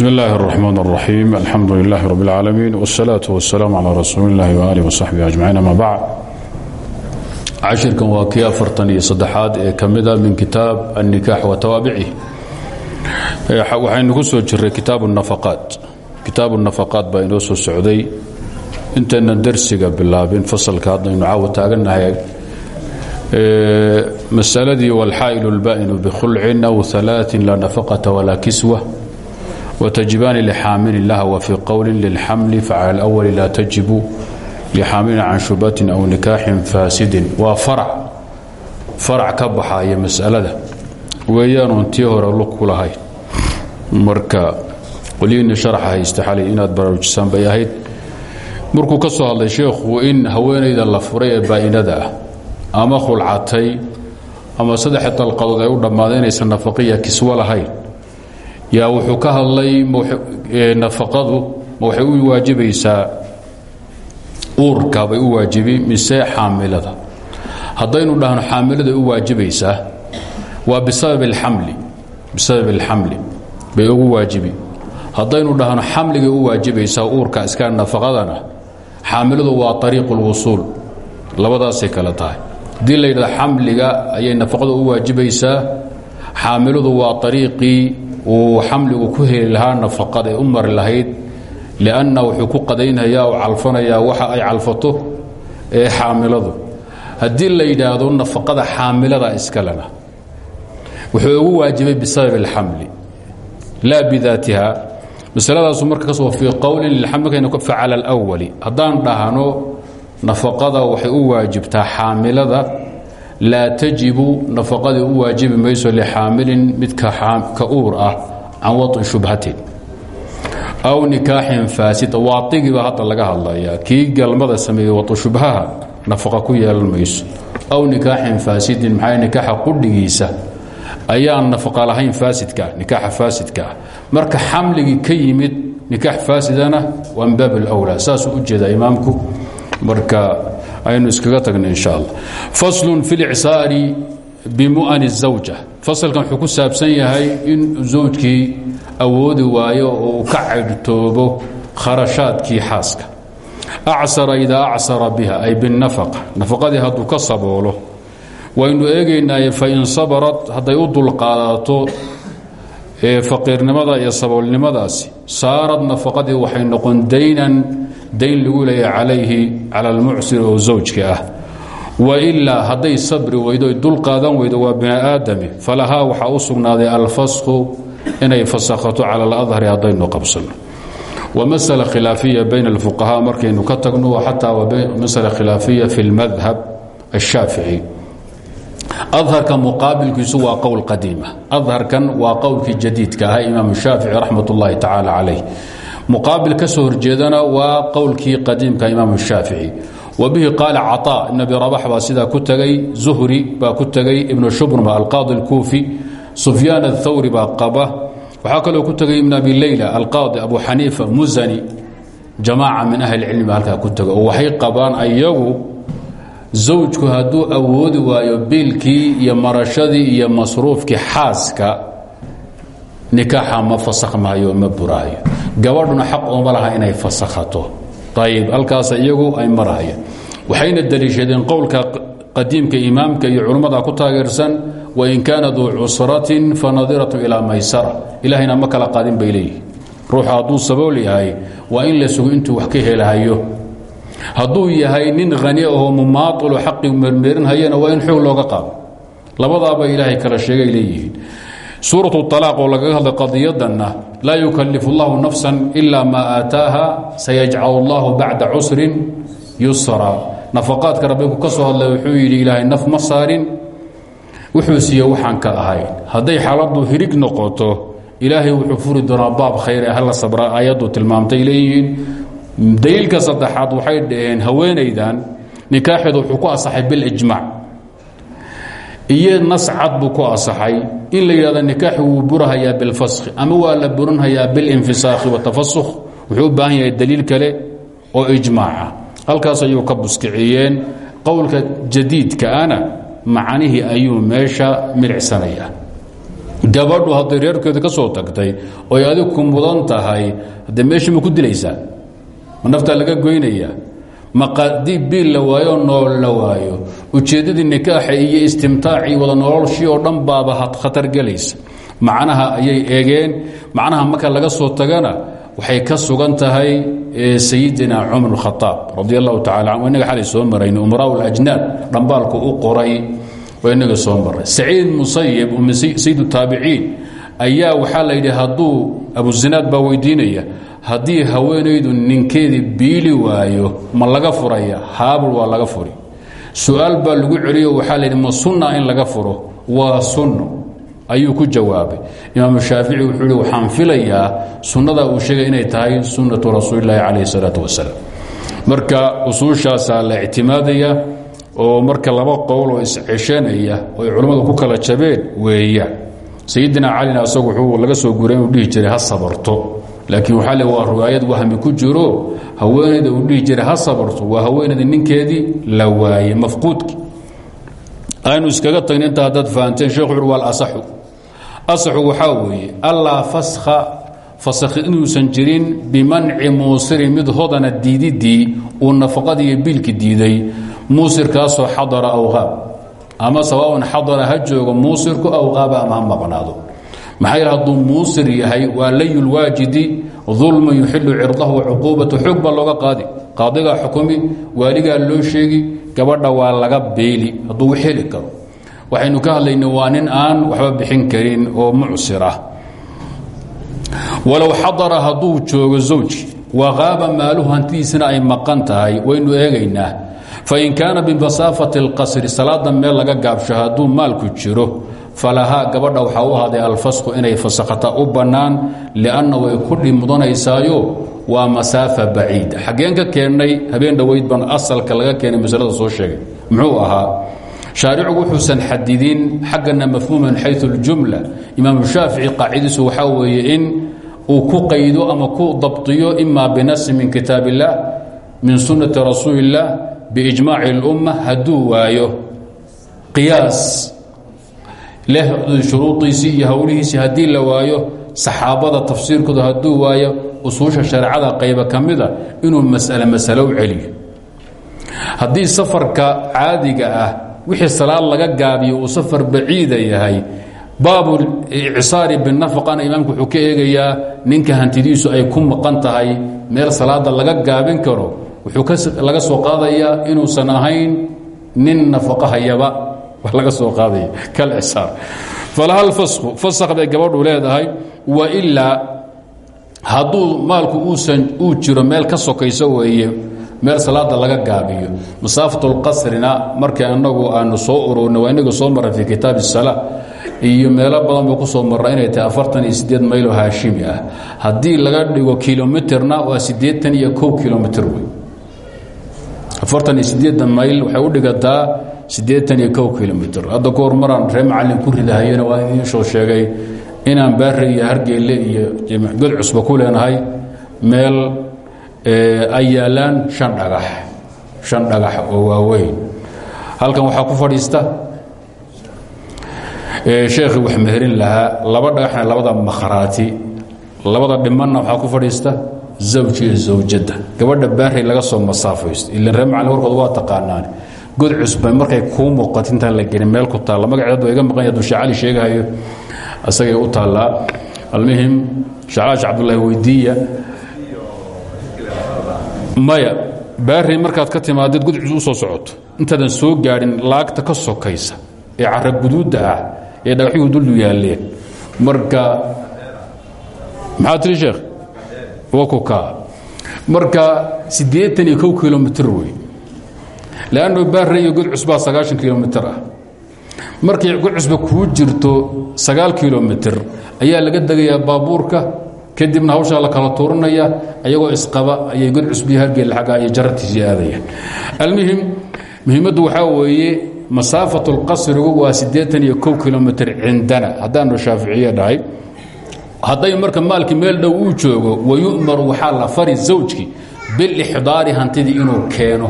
bsm اllahi الرحmn الرaxيim alxamdu لlah rb اlcaalamiin wالsalaaة wالsalaam عlى rasuuli اllahi وalih وصaxbih aجmaciin ama bacd cashirkan waa kii afartan iyo saddexaad ee ka mida min kitaab الnikaax wa tawaabicih waxaynu ku soo jiray kitaab الnafaqaat kitaab الnafaqaat baa inoo soo socday intaynan dersiga bilaabin fasalka haddaynu caawa taagannahay masaladii wاlxaa'ilu اlbaa'inu bkhulcin aw ثalaaثin la nafaqata walaa kiswa wtajibaani lxaamil laha wa fii qowli lilxamli facala اlأwali laa tajibu lixaamilin can shubatin aw nikaaxin faasidin waa farac farac ka baxaya masalada weeyaanuun tii hore lug ku lahayn marka qolyihiinna sharaxa haysta xalay inaad baraarujisaan bay ahayd markuu ka soo hadlay sheekhu in haweenayda la furay ee baa'inada ah ama khulcatay ama saddex yaa wuxuu ka hadlay nafaqadu ma waxay u waajibaysaa uurka bay u waajibi mise xaamilada haddaynu dhahno xaamilada u waajibaysaa waa bisabab اlxamli bisabab اlxamli bay ugu waajibi haddaynu dhahno xamligay u waajibaysaa uurka iska nafaqadana xaamiladu waa ariiq اlwusuul labadaasay kale tahay haddii la yidhahdo xamliga ayay nafaqada u waajibaysaa xaamiladu waa ariiqii uu xamligu ku heli lahaa nafaqad ee u mari lahayd lianna wuxuu ku qadaynhayaa oo calfanayaa waxa ay calfato ee xaamiladu. Haddii la yidhaahdo nafaqada xaamilada iskalena wuxuu ugu waajibay bisababi اlxamli laa bidaatiha. Masaladaasu marka ka soo fii qowlin lilxamlkayna facala اlawali haddaan dhahno nafaqada waxay u waajibtaa xaamilada la tajibu nafaqadii u waajibi mayso lixaamilin midka ka uur ah can waطi shubhatin aw nikaaxin faasida. Waaqigiiba hadda laga hadlayaa kii galmada sameeyey watu shubhaha nafaqa ku yeelan mayso. Aw nikaaxin faasidin maxaa nikaaxa qudhigiisa? Ayaan nafaqa lahayn faasidkaa nikaaxa faasidka. Marka xamligii ka yimid nikaax faasidana waa min baab اlwlaa saasuu u jeedaa marka aynu iskaga tagna in sha alla faslun fi lcsaari bimu'ani الzawja fasalkan wuxuu ku saabsan yahay in zawjkii awoodi waayo oo ka cadhtoobo kharashaadkii xaaska. Acsara idaa acsara biha ay binafaqa nafaqadii hadduu ka saboolo. Waynu eegaynaaye fain sabarad hadday u dulqaadato faqiirnimada iyo saboolnimadaasi saarad nafaqadii waxay noqon daynan dayn lagu leeya calayhi cala almucsir oo zawjka ah. Wailaa hadday sabri weydo dul qaadan weydo waa bini aadami falahaa waxaa u sugnaaday alfasku inay fasakhato cala aladhari haddaynu qabsano. Wa masala khilaafiya bayna alfuqahaa markaynu ka tagno xataa masala khilaafiya fi lmadhab ashaafici adharka muqaabilkiisu waa qowl qadiima. Adharkan waa qowlkii jadiidka ahaa imaam shaafici raxmat ullaahi tacaala calayh muqaabil ka soo horjeedana waa qowlkii qadiimka imaam shaafici wa bihi qaala caطa ibn abi rabax baa sidaa ku tegay zuhri baa ku tegay ibnu shubrma alqaadi اlkuufi sufyaan athawri baa qaba waxaa kaloo ku tegay ibn abi leyla alqaadi abu xaniifa musani jamaaca min ahli cilmi baa halkaa ku tego oo waxay qabaan ayagu zawjku hadduu awoodi waayo biilkii iyo marashadii iyo masruufkii xaaska nikaaxa ma fasakh maayo ma buraayo. Gabadhuna xaq ooma laha inay fasakhato. Ayib halkaas iyagu ay marahayaan waxayna daliishadeen qowlka qadiimka imaamka iyo culummada ku taageersan wain kaana duu cusratin fanadiratun ilaa maysara. Ilahayna ma kala qaadin bay leeyihi ruuxu hadduu sabool yahay waa in la sugo intuu wax ka helahayo hadduu yahay nin hani ahoo mumaailu xaqi mermerinhayana waa in xoog looga qaado. Labadaaba ilaahay kala sheegay leeyihiin suuraة طalaaq oo lagaga hadlay qadiyadanna laa yukalifu اllahu nafsa ila ma aataaha sayajcal اllahu bacda cusrin yusra nafaqaadka rabbigu ka soo hadlay wuxuu yidhi ilaahay naf ma saarin wuxuu siiye waxaan ka ahayn hadday xaaladu hirig noqoto ilaahay wuxuu furi doonaa baab khayre hala sabra ayaddu tilmaamtay leeyihiin daliilka saddexaad waxay dhaheen haweenaydan nikaaxeedu wuxuu ku asaxay bilijmac iyo nas cad buu ku asaxay. In la yidhahdo nikaaxi wuu burahayaa bilfaskhi ama waa la burinhayaa bilinfisaakhi watafasukh wuxuu u baahan yahay daliil kale oo ijmaaca halkaas ayuu ka buskiciyeen. Qowlka jadiidka ana macanihii ayuu meesha milicsanayaa gabadhu hadday reerkeeda ka soo tagtay oy adig ku mudan tahay haddee meeshii ku dilaysaa? Ma naftaa laga goynayaa maqadii biil la waayo nool la waayo. Ujeeddadii nikaaxa iyo istimtaacii wada noloshii oo dhan baaba khatar gelaysa. Macnaha ayay eegeen. Macnaha marka laga soo tagana waxay ka sugan tahay sayidina cumar khaaab radi allahu tacala an inaga xalay soo marayn umraa lajnaad dhambaalku u qoray. Oo inaga soo maray. Saciid musayib sayid taabiciin ayaa waxaa la yidhi hadduu abuzinaad baa weydiinaya haddii haweenaydu ninkeedii biili waayo ma laga furaya. Haabul waa laga furi. Su'aal baa lagu celiyo waxaa layidhi ma sunna in laga furo? Waa sunno ayuu ku jawaabay. Imaamu shaafici wuxuu hi waxaan filayaa sunnada uu sheegay inay tahay sunnatu rasuulilaahi calayh salaatu wasalaam. Marka usuushaasaa la ictimaadaya oo marka laba qowl oo isceshanaya oo ay ku kala jabeen weeyaan sayidina calina asagu wuxuu laga soo guray inuu dhihi jiray ha sabarto laakiin waxaa le waa riwaayad wahmi ku jiro haweenayda uu dhihi jiray ha sabarto waa haweenayda ninkeedii la waayey mafquudki. Aynu iskaga tagna inta haddaad fahanteen shekhu wuxu waa alasaxu asaxu waxaa weeye allaa faskha fasakhi inuusan jirin bimanci muusirin mid hodana diididii uu nafaqadii iyo biilki diiday muusirkaasoo xadara aw qaab ama sawaaun xadara ha joogo muusirku aw qaaba ama ha maqnaado maxaa yidhi hadduu muusir yahay waa layulwaajidi dulman yuxilu cirdahu wacuquubatu xoog baa looga qaadi. Qaadigaa xukumi waaligaa loo sheegi gabadha waa laga beeli hadduu heli karo. Waxaynu ka hadlayna waa nin aan waxba bixin karin oo mucsir ah. Walow xadara hadduu joogo zawji waqaaba maaluhu hantidiisana ay maqan tahay waynu eegaynaa. Fain kaana bimasaafati اlqasri salaada meel laga gaabsho hadduu maalku jiro falahaa gabadha waxaa u ahaaday alfasku inay fasakhata u bannaan lianna way ku dhimudanaysaayo waa masaafa baciida xaggeen ka keennay habeen dhoweyd baan asalka laga keenay masalada soo sheegay muxuu ahaa shaaricigu wuxuusan xadidin xaggana mafhuum min xayu اljumla imaamu shaafici qaacidiisu waxaa weeye in uu ku qaydo ama ku dabdiyo ima binasi min kitaab اllah min sunnati rasuuli اllah biijmaaci اlumma hadduu waayo qiyaas leh shuruudiisii iyo howlihiisii haddii la waayo saxaabada tafsiirkooda hadduu waayo usuusha shareecada qayba ka mida inuu masale masalo u celiyo safarka caadiga ah wixii salaad laga gaabiyo uu safar baciida yahay baabu icsaari binafaqana imaamku wuxuu ka eegayaa ninka hantidiisu ay ku maqan tahay meel salaada laga gaabin karo wuxuu laga soo qaadayaa inuusan ahayn nin nafaqahayaba wax laga soo qaadaya kalcisaar falaha lfasku fasak bay gabadhu leedahay wa ilaa hadduu maalku uusan uu jiro meel ka sokayso weeye meel salaada laga gaabiyo. Masaafatulqasrina markii anagu aanu soo ururna waa inagu soo marray fii kitaab الsala iyo meelo badan buu ku soo marra inay tahay afartan iyo sideed maylo ah. Haddii laga dhigo kilomitirna waa siddeetan iyo kow sideedan mayl waxay u dhigataa siddeetan iyo kow kilomitr hadda ku hor maraan ree macallin ku ridahayena waa idiin soo sheegay inaan baare iyo hargeelle iyo god cusba ku leenahay meel ay yaalaan shan dhagax shan dhagax oo waaweyn. Halkan waxaa ku fadhiista sheekhii wax meherin lahaa laba dhagaxna labada makhraati labada dhimanna waxaa ku fadhiista zawji iyo zawjadda. Gabadha baarey laga soo masaafaysto ilan ree macallin warkood waa taqaanaan god cusba markay kuu muuqato intaan la gelin. Meel ku taalla. Magaceed waa iga maqan yahay duu shacali sheegahayo asagay u taallaa almuhim shacaash cabdullaahi weydiiya. Maya baarey markaad ka timaadid gudcus u soo socoto intaadan soo gaadhin laagta ka sokaysa ee cara guduudda ah ee dhagaxyuhu duldu yaalleen marka maxaa tiri sheekh? Wakukaa marka siddeetan iyo kow kilomitr wey leanno baarey iyo godcusbaa sagaashan kilomitr ah markay godcusba kuu jirto sagaal kilomitr ayaa laga degayaa baabuurka kadibna hawshaa la kala tuuranaya ayagoo isqaba ayay hargeel aggaa iyo jarartiisii aadayaan almuhim muhiimaddu waxaa weeye masaafat اlqasrigu waa siddeetan iyo kow kilomitr cindana dhahay hadday marka maalkii meel dhow uu joogo wayu'maru waxaa la fari zawjkii bilixdaari hantidii inuu keeno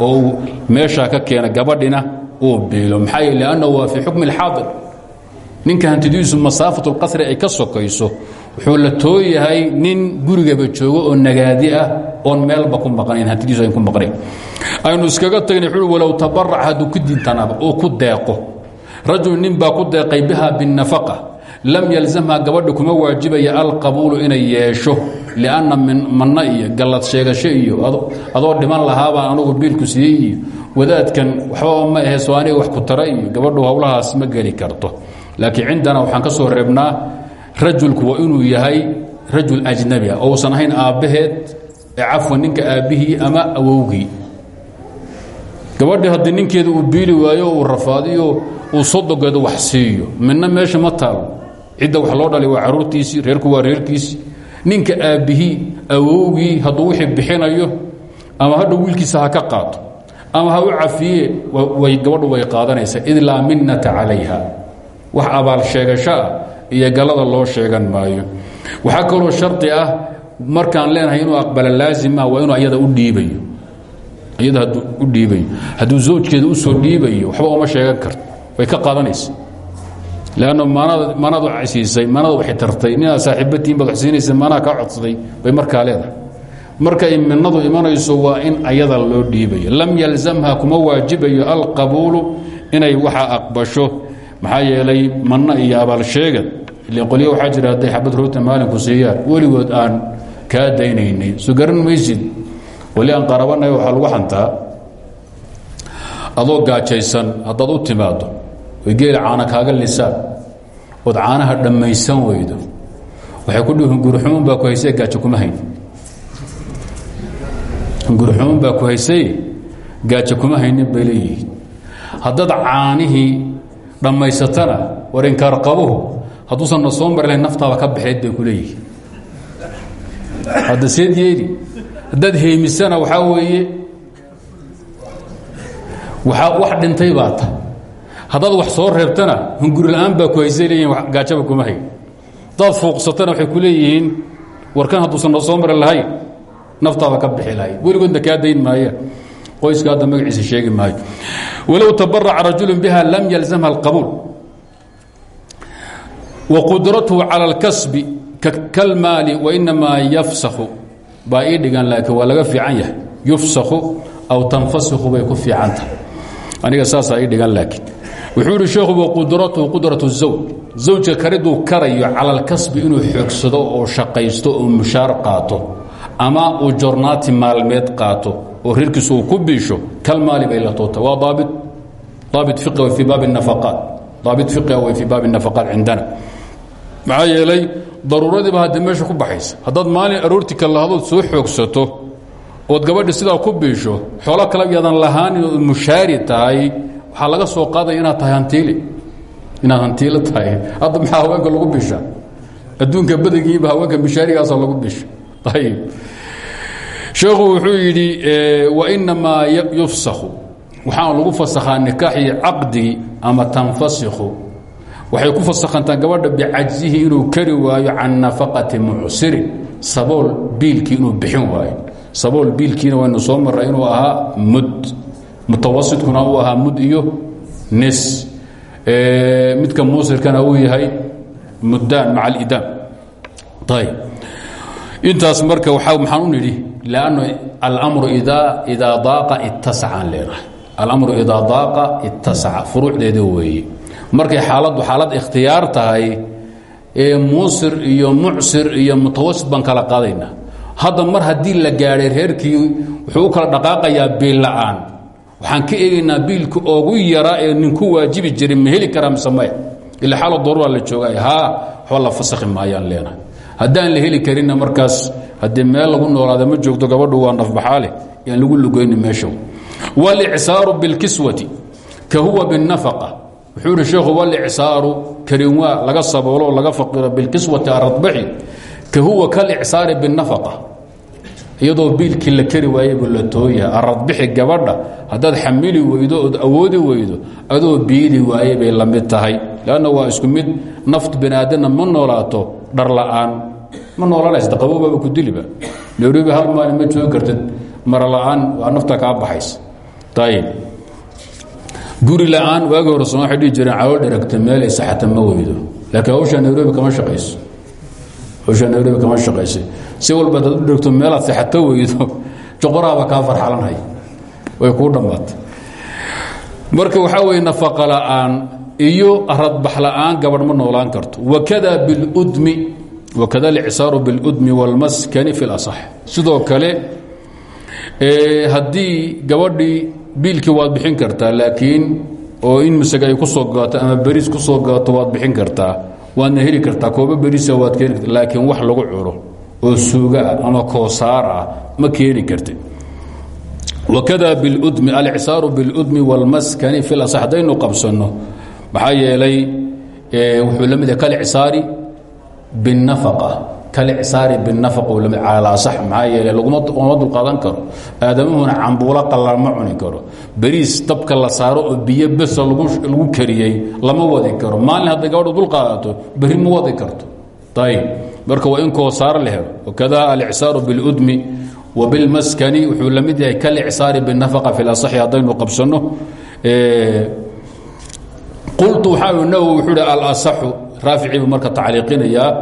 oo meeshaa ka keena gabadhina uu biilo. Maxaa yeele annahu waa fii xukmi اlxaadir ninka hantidiisu masaafatulqasri ay ka sokayso wuxuu la tooyahay nin gurigaba joogo oo nagaadi ah oon meelba ku maqnayn hantidiisu ayn ku maqnayn. Aynu iskaga tagna wuxuu walow tabarac hadduu ku diintanaba oo ku deeqo. Rajul nin baa ku deeqay biha binnafaqa lam yalzamha gabadha kuma waajibaya alqabuulu inay yeesho lianna manna iyo gallad sheegasho iyo adoo dhiman lahaabaan anugu biilku siiyey iyo wadaadkan waxbaba ma ahe soo aniga wax ku tara iyo gabadhu howlahaas ma geli karto. Laakiin cindana waxaan ka soo reebnaa rajulku waa inuu yahay rajul ajnabi ah ousan ahayn aabbaheed ee cafwan ninka aabbihii ama awowgii. Gabadhi haddii ninkeeda uu biili waayo rafaadiyo uu sodogeeda wax siiyo. Midna meesha ma taalo cidda wax loo dhalay waa caruurtiisii reerku waa reerkiisii ninka aabbihii awowgii hadduu wixii bixinayo ama hadhow wiilkiisa ha ka qaato ama ha u cafiye way gabadhu way qaadanaysaa id laa minnata calayha. Wax abaal sheegasho ah iyo galada loo sheegan maayo. Waxaa kaloo shardi ah markaan leenahay inuu aqbala laazimah waa inuu ayada u dhiibayo. Iyada u dhiibayo. Hadduu zawjkeeda u soo dhiibayo waxba uma sheegan karto. Way ka qaadanaysa maanada maanaad siisay maanada waxay tartay ninaad saaxiibatiin baad waxsiinaysa maanaha kaa codsaday bay markaa leedahay markay minadu imanayso waa in ayada loo dhiibayo lam yalzamha kuma waajibayo alqabuulu inay waxa aqbasho maxaa yeelay manna iyo abaalsheegad ile qolyo waxaa jira hadday xabad roota maalinku siiyaan weligood aan kaa daynaynay so garan maysid wali aan qarabanay waxaa lagu xantaa adoo gaajaysan haddaad u timaado way geela caana kaaga lisaan ood caanaha dhammaysan weydo. Waxay ku dhihi hungurixumun baa ku haysay gaajo kuma hayn. Hungurixumun baa ku haysay gaajo kuma haynin bay leeyihiin. Haddaad caanihii dhammaysatana war inkaar qabuhu hadduusan na soo mari lahayn naftaada ka baxeed bay ku leeyihiin. Hadda seed yeeli haddaad heemisana waxaa weeye waa wax dhintay baa haddaad wax soo reebtana hunguri la'aan baa ku leeyihiin gaajaba kuma hayn. Haddaad fuuqsatana waxay ku warkan hadduusan na soo mari lahayn naftaada ka bixi lahayd. Weligoodna dayn maayaan qoyska hadda magaciisa sheegi maayo. Walow tabaraca rajulu biha lam yalzamha alqabuul wa qudratuhu cala اlkasbi kalmaali wainamaa yafsakhu. Baa ii dhigan laakiin waa laga fiican yahay. Yufsakhu aw tanfasikhu bay ku fiican aniga saasaa ii dhigan wuxuu ihi sheekhu waqudratu qudratu zawj. Zawjka kariduu karayo cala alkasbi inuu xoogsado oo shaqaysto oo mushaar qaato ama uu jornaati maalmeed qaato oo reerkiisu ku biisho kalmaali bay la toota waa daabit. Daabit fiqi way fii baabi nafaqaat. Daabit fiqia way fii baabi nafaqaat cindana. Maxaa yeelay daruuradiiba hadda meesha ku baxaysa. Haddaad maalin aroorti kalahadood soo xoogsato ood gabadhi sidaa ku biisho xoolo kale yaadan lahaanin mushaari tahay waxaa laga soo qaadaya inaad tahay hantiile inaad hantiilo tahay. Hadda maxaa haweenka lagu bisha? Adduunka badankiiba haweenka mishaarigaasa lagu bisha. Ayib sheekhu wuxuu yidhi wainamaa yufsakhu. Waxaana lagu fasakhaa nikaaxii caqdigii ama tanfasikhu. Waxay ku fasakhantaa gabadha bicajzihi inuu kari waayo can nafaqati mucsirin. Sabool biilkii bixin waayo. Sabool biilkiina waynu soo marray inuu ahaa mud mutawasitkuna uu ahaa mud iyo nis. Midka muusirkana uu yahay muddaan maca alidaam ayb intaas marka maxaan u nidhi lannu almru idaa daaqa ittasacaan leenahay alamru idaa daaqa ittasaca furuucdeeda weeye markay xaaladdu xaalad ikhtiyaar tahay ee muusir iyo mucsir iyo mutawasit baan kala qaadaynaa hadda mar haddii la gaadhay reerkii wuxuu u kala dhaqaaqayaa biil la'aan waxaan ka eegaynaa biilka ogu yaraa ee ninku waajibi jiray ma heli karaa ila xaalo daruura la joogay. Haa waxba la fasakhi maayaan leenahay. Haddaan la markaas haddii meel lagu noolaada ma joogto gabadhu waa nafbaxaale yaan lagu lugayni meesha walicsaaru bilkiswati ka huwa binnafaqa. Wuxuu ihi sheekhu walicsaaru karinwaa laga saboolo laga faqiro bilkiswati aradbaxi ka huwa kalicsaari binnafaqa iyadoo biilkii la kari waayeybu la tooyaha aradbixi gabadha haddaad xamili weydo ood awoodi weydo adoo biili waaye bay la mid tahay. Lanna waa isku mid naft bani aadamna ma noolaato dhar la'aan. Ma noolanaysa qabowbaba ku diliba nairobi hal maalin ma joogi kartid mara la'aan waa nafta kaa baxaysa ayib guri la'aan waagii hore soma waxay dhihi jireen meel ay saxata ma weydo. Laakiin hawshaa nairobi kama shaqayso. Hawshaa nairobi kama shaqayso si walba adaad u dheragto meelaad saxata weydo joqoraaba kaa farxalanhay. Way kuu dhammaatay marka waxaa weye nafaqa la'aan iyo radbax la'aan gabadh ma noolaan karto. Wakada biludmi wakada alcisaaru biludmi wاlmaskani fi اlasax sidoo kale haddii gabadhii biilkii waad bixin kartaa laakiin oo in masag ku soo gaato ama beriis ku soo gaato waad bixin kartaa waadna heli kartaa kooba beriisa waad keeni laakiin wax lagu culo oo suuga ah ama koosaar ah ma keeni kartid wakada biludmi alcisaaru biludmi wاlmaskani fi lasax haddaynu qabsanno maxaa yeelay wuxuu la mid yahay kalcisaari biاnafaqa kalcisaari biاnafaqa uu la mid cala asax maxaa yeelay laguma uma dulqaadan karo aadamuhuna cambuulo qalal ma cuni karo beriis dabka la saaro oo biyo besa lagu kariyey lama wadi karo maalin hadday gabadhu dulqaadato berri ma wadi karto ayb marka waa in koosaar la helo wakada alcisaaru biاludmi wabilmaskani wuxuu la mid yahay kalcsaari binafaqa fi lasaxi haddaynu qabsanno. Qultu waxaa nawowi wuxuu hi alasaxu raaficiibu marka tacliiqinayaa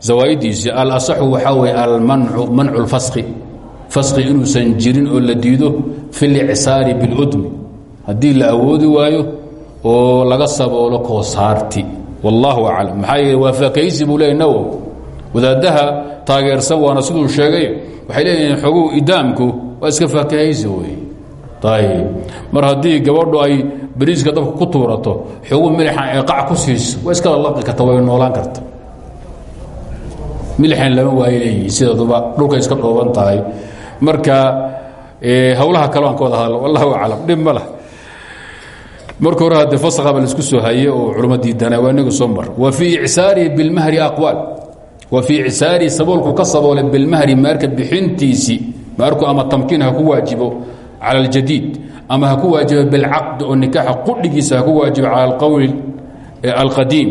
zawaaiddiisii alasaxu waxaa weye almancu mancu lfaski faski inuusan jirin oo la diido fi lcsaari biludmi. Haddii la awoodi waayo oo laga saboolo koosaarti wallahu aclam. Maxaa yeele waa nawowi wadaadaha taageersan waana siduu sheegay waxay leeyihiin xogow idaamku waa iska faakahaysi wey mar haddii gabadhu ay beriiska dabka ku tuurato xogu milixan ay qac ku siiso waa iska lalaqi karta way noolaan karta. Milixan lama waayo sidaduba dhulkay iska dhooban tahay. Marka hawlaha kale aan ka wada hadlo wallahu aclam dhib marka hore haddee fasaqaba la isku soo haye oo culamo diidanaa waa inagu soo mar. Wa fii icsaarihi bilmahri aqwaal wa fii icsaarihi saboolku ka saboolay bilmahri maarka bixintiisii maarku ama tamkiin ha ku waajibo cala aljadiid ama ha ku waajibo bilcaqdi oo nikaaxa qudhigiisa ha ku waajibo cala alqowli alqadiim.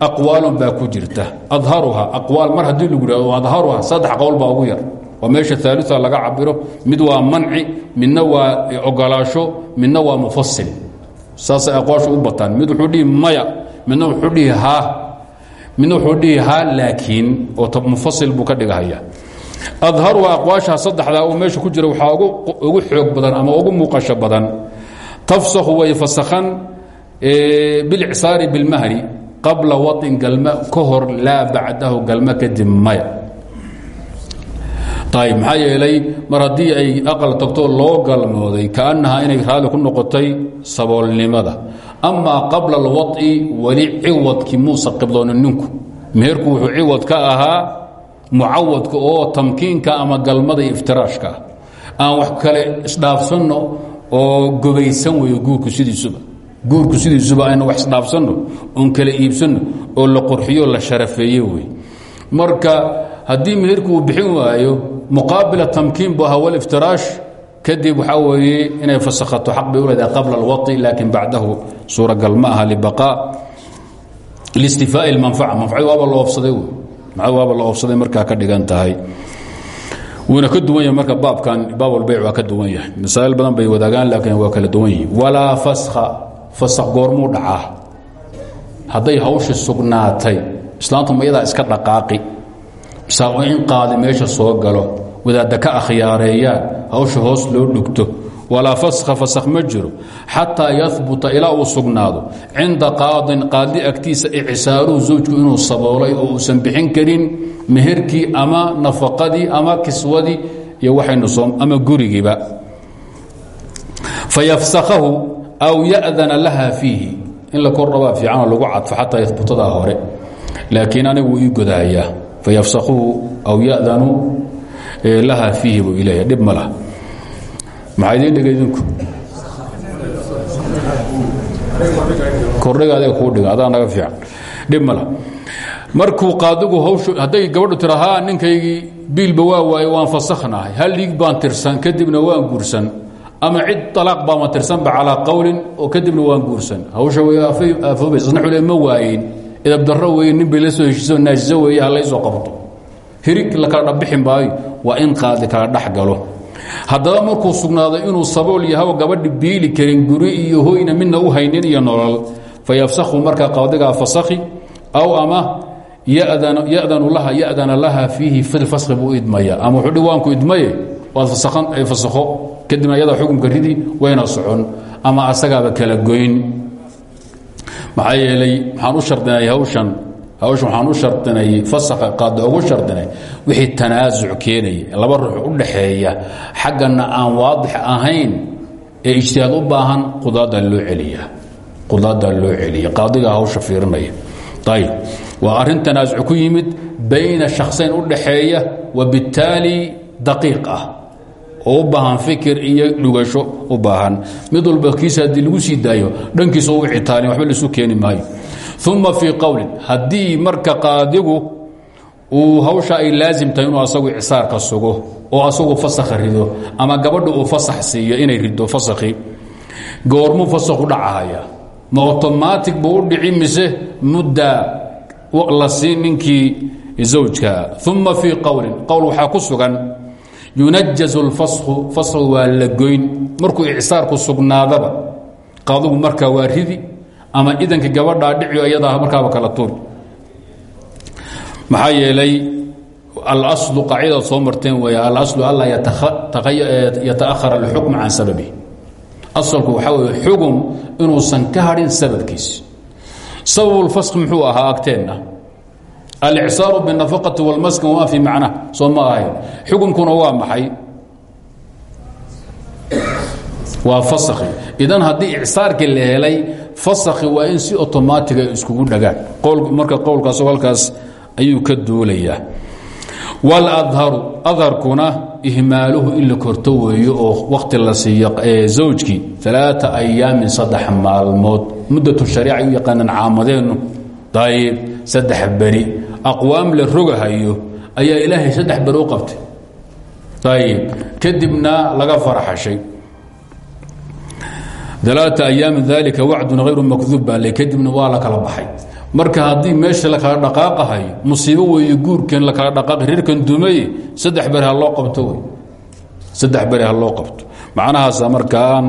Aqwaalun baa ku jirta. Adharuha aqwaal mar haddii lagu yihahdo adharuha saddex qowl baa ugu yar. Waa meesha aalia laga cabiro mid waa manci midna waa ogolaasho midna waa mufasil saasay aqwaashu u bataan. Mid wuxuu dhihi maya midna wuxuu dhihi haa midna wuxuu dhihi haa laakiin oo mufasil buu ka dhigahaya. Adharuha aqwaasha saddexdaa uu meesha ku jira waxaa ugu xoog badan ama ugu muuqasho badan. Tafsakhu way fasakhan bilcsaari bilmahri qabla wain galma ka hor laa bacdahu galma kadib maya. Ayb maxaa yeelay mar haddii ay aqal tagto loo galmooday kaannahaa inay raali ku noqotay saboolnimada amaa qabla alwaط'i weli ciwadkii muusa qibloonin ninku meherku wuxuu ciwad ka ahaa mucawadka oo tamkiinka ama galmada iyo iftiraashka ah aan wax kale isdhaafsanno oo gobaysan weeyo guurku sidiisuba guurku sidiisuba aynu wax isdhaafsanno oon kala iibsanno oo la qurxiyo la sharafeeye wey marka haddii meherku bixin waayo muqaabila tamkiin bu ahaa wliftiraash kadib waxaa weeye inay fasakhato xaq bay u leedahay qabla alwaطi laakiin suuragal ma aha libaqaa. Listifaai اlmanfaca manfacad waaba manfacad waaba la oofsaday markaa ka dhigan tahay. Wuuna ka duwan yahay marka baabkan baab albayc waa ka duwan yahay. Masaa'il badan bay wadaagaan laakiin waa kala duwan yihiin walaa faskha faskh goormuu dhacaa. Hadday hawshi sugnaatay islaantu mayadaa iska dhaqaaqi. Mise in qaadi soo galo wadaadda ka akhyaareeyaan hawsha hoos loo dhugto walaa faskha fasakh ma jiro xataa yahbuta ilaa uu sugnaado. Cinda qaadin qaadi agtiisa icsaaruhu zawjku inuu saboolay oo uusan bixin karin meherkii ama nafaqadii ama kiswadii iyo waxaynu soo ama gurigiiba. Fayafsakhahu aw ya'dana laha fiihi. In la kordhabaa fiicanoo lagu cadfo xataa yahbutadaa hore. Laakiin anigu ii godahayaa fayafsakuhu aw yadanu laha fiihi buu lah maxaa idiin dhiga idinku kordhiga adiga kuu fiican dhib markuu qaadigu hawshu hadday gabadhu tira haa biilba waa waaye waan fasakhnahay hal dhiig baan tirsan kadibna waan guursan ama cid alaaq baama tirsanba calaa qowlin oo kadibna waan guursan hawsha way aafoobaysa xule ma waayin idabdaro wey nin bay la soo heshiiso naashiso weeye ha laysoo qabto hirig la kala dhabbixi maayo waa in qaadi kala dhex haddaba markuu sugnaaday inuu sabool yahaw gabadhi biili karin guri iyo hoyna midna u haynin iyo nolol. Fayafsakhu markaa qaadigaa fasakhi aw ama yadanu laha yadana laha fiihi filfaskhi buu idmaya. Ama wuxuu dhiwaanku idmaye waad fasakho kadibna ayadaa xukumka ridi wayna socon. Ama asagaaba kala goyn. Maxaa yeelay maxaan u shardinay hawshan hawshan waxaan u shardinay fasakha qaada ugu shardinay wixii tanaasuc keenaya laba ruux u dhaxeeya xaggana aan waadix ahayn ee ijtihaad u baahan qudaadaa loo celiya qudaadaa loo celiya qaadigaa hawsha fiirinaya. Ayb waa arrin tanaasuc ku yimid bayna shakhsayn u dhaxeeya wabittaali daqiiq ah. Oo u baahan fikir iyo dhugasho u baahan. Mid walba kiisa haddii lagu daayo dhankiisa u citaalin waxba laisu keeni maayo uma fii qowlin haddii marka qaadigu uu hawsha ay laasim tahay inuu asagu icsaarka sugo oo asagu fasakha rido ama gabadha uu fasax siiyo inay rido fasakhi goormuu fasakhu dhacahaya ma otomaatig buu u dhici mise mudda la siin ninkii zawjkaa uma fii qowlin qowl waxaa ku sugan yunajaz اlfasku fasku waa la goyn markuu icsaarku sugnaadaba qaadigu markaa waa ridi ama idanka gabadhaa dhicio iyadaa markaaba kala tuur. Maxaa yeelay alalu qaacidada soo marteen wey alalu anlaa yataahara alxukma can sababi. Asalku waxaa wey xugum inuusan ka hadhin sababkiis. Sababulfaski muxuu ahaa agteenna? Alicsaaru binafaqati wاlmaskan waa fi macnaa soo ma ahayn. Waa maxay? waa fasakhi. Idan haddii icsaarkii la helay fasakhi waa in si otomaatiga iskugu dhagaan. Marka qowlkaas halkaas ayuu ka duulayaa. Wاladharu adharkuna ihmaaluhu in la korto weeyo oo wakhti la siiyo zawjkii alaaثa ayaamin saddex maalmood. Muddat shariica ay u yaqaanaan caamadeennu. Dayib saddex beri. Aqwaam la rogahayo ayaa ilaahay saddex beri u qabtay. Ayib kadibna laga farxashay alaaثa ayaamin dalika wacdun hayru makduub baa le kadibna waa la kala baxay. Marka haddii meesha la kala dhaqaaqahayo musiibo weeye guurkan la kala dhaqaaqay reerkan dumeye saddex beri ha loo qabto wey. Saddex beri ha loo qabto. Macnahaasa markaan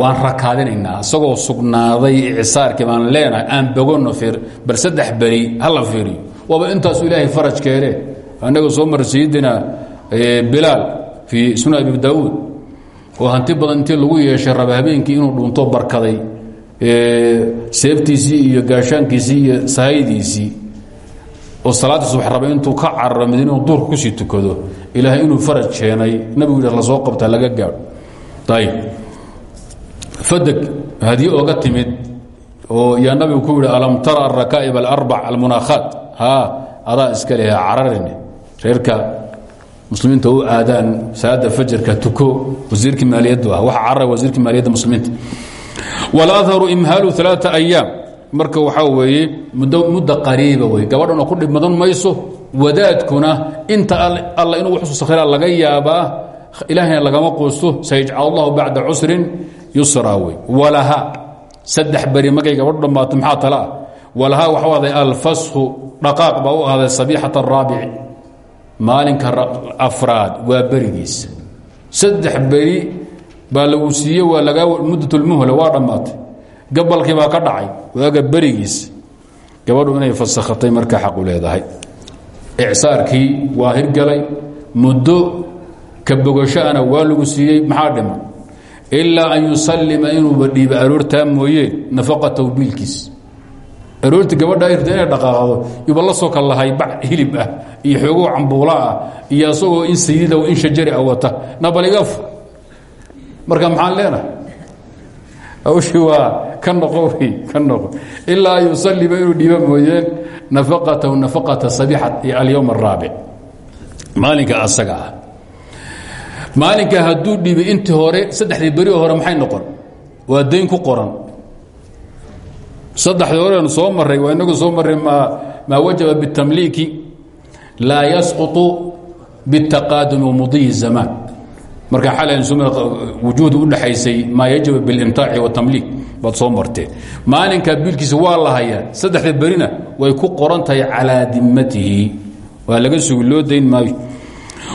waan rakaadinaynaa. Isagoo sugnaaday icsaarkii baan leenahay aan bogono bal saddex beri hala fiiriyo waaba intaasu ilaahay faraj keene annaga soo mara sayidina bilaal fii sunan abi daawuud oo hanti badan intii lagu yeeshay raba habeenkii inuu dhunto barkaday seeftiisii iyo gaashaankiisii iyo sahaydiisii oo salaadii subax raba intuu ka cararo madiina inuu duurka ku sii tukado ilaahay inuu faraj keenay nabigu yidh la soo qabtaa laga gaadho ayb fadeg haddii oga timid oo yaa nabigu ku yihi alam tara arakaaib alarbac almunaakhaat haa adaa iska leha cararin reerka muslimiinta u aadaan salaada fajarka tuko wasiirkii maaliyaddu ah. Waxa carara wasiirkii maaliyadda muslimiinta. Waladharu imhaalu ثalaaثa ayaam marka waxaa weeye muddo qariiba wey gabadhan ku dhib mayso. Wadaadkuna inta alla inuu ususakhira laga yaabaa ilaahayna lagama quusto sayajcal allahu bacda cusrin yusra wey walaha saddex beri markay gabadhu dhammaato maxaa tala? Ah walaha waxuu ahday alfasku dhaqaaq baa u ahday sabiixat araabici maalinka afraad waa berigiisa saddex beri baa lagu siiye waa lagaa muddatulmuhla waa dhammaatay. Gabalkii baa ka dhacay waaga berigiisa gabadhu inay fasakhatay markaa xaqu leedahay. Icsaarkii waa hirgalay muddo ka bogashoana waa lagu siiyey maxaa dhiman? Ilaa an yusalima inuuba dhiiba aroortaa mooye nafaqatahu biilkiis aroortii gabadha irta inay dhaqaaqdo. Yuba la soo kallahay bac hilib ah iyo xoogoo cambuula ah iyo asagoo in sayida in shajari a wata. Nabaligaf marka maxaan leenahay? Hawshii waa ka noqo ka noqo. Ilaa an yusalima inuu dhiiba mooyeen nafaqatahu nafaqata sabixat alyowm araabic maalinka asaga ah. Maalinka hadduu dhiibay intii hore saddexdii beri hore maxay noqon? Waa dayn ku qoran saddexdii horean soo maray waa inagu soo maray maa wajaba bitamliiki laa yasquطu biاtaqaadumi wamudiyi zamaan marka xalan wujuuda udhexaysay maa yajaba biاlimtaaci watamliik baad soo marteen maalinkaa biilkiisa waa la hayaa saddexda berina way ku qoran tahay calaa dimatihi waa laga sugi loo dayn maayo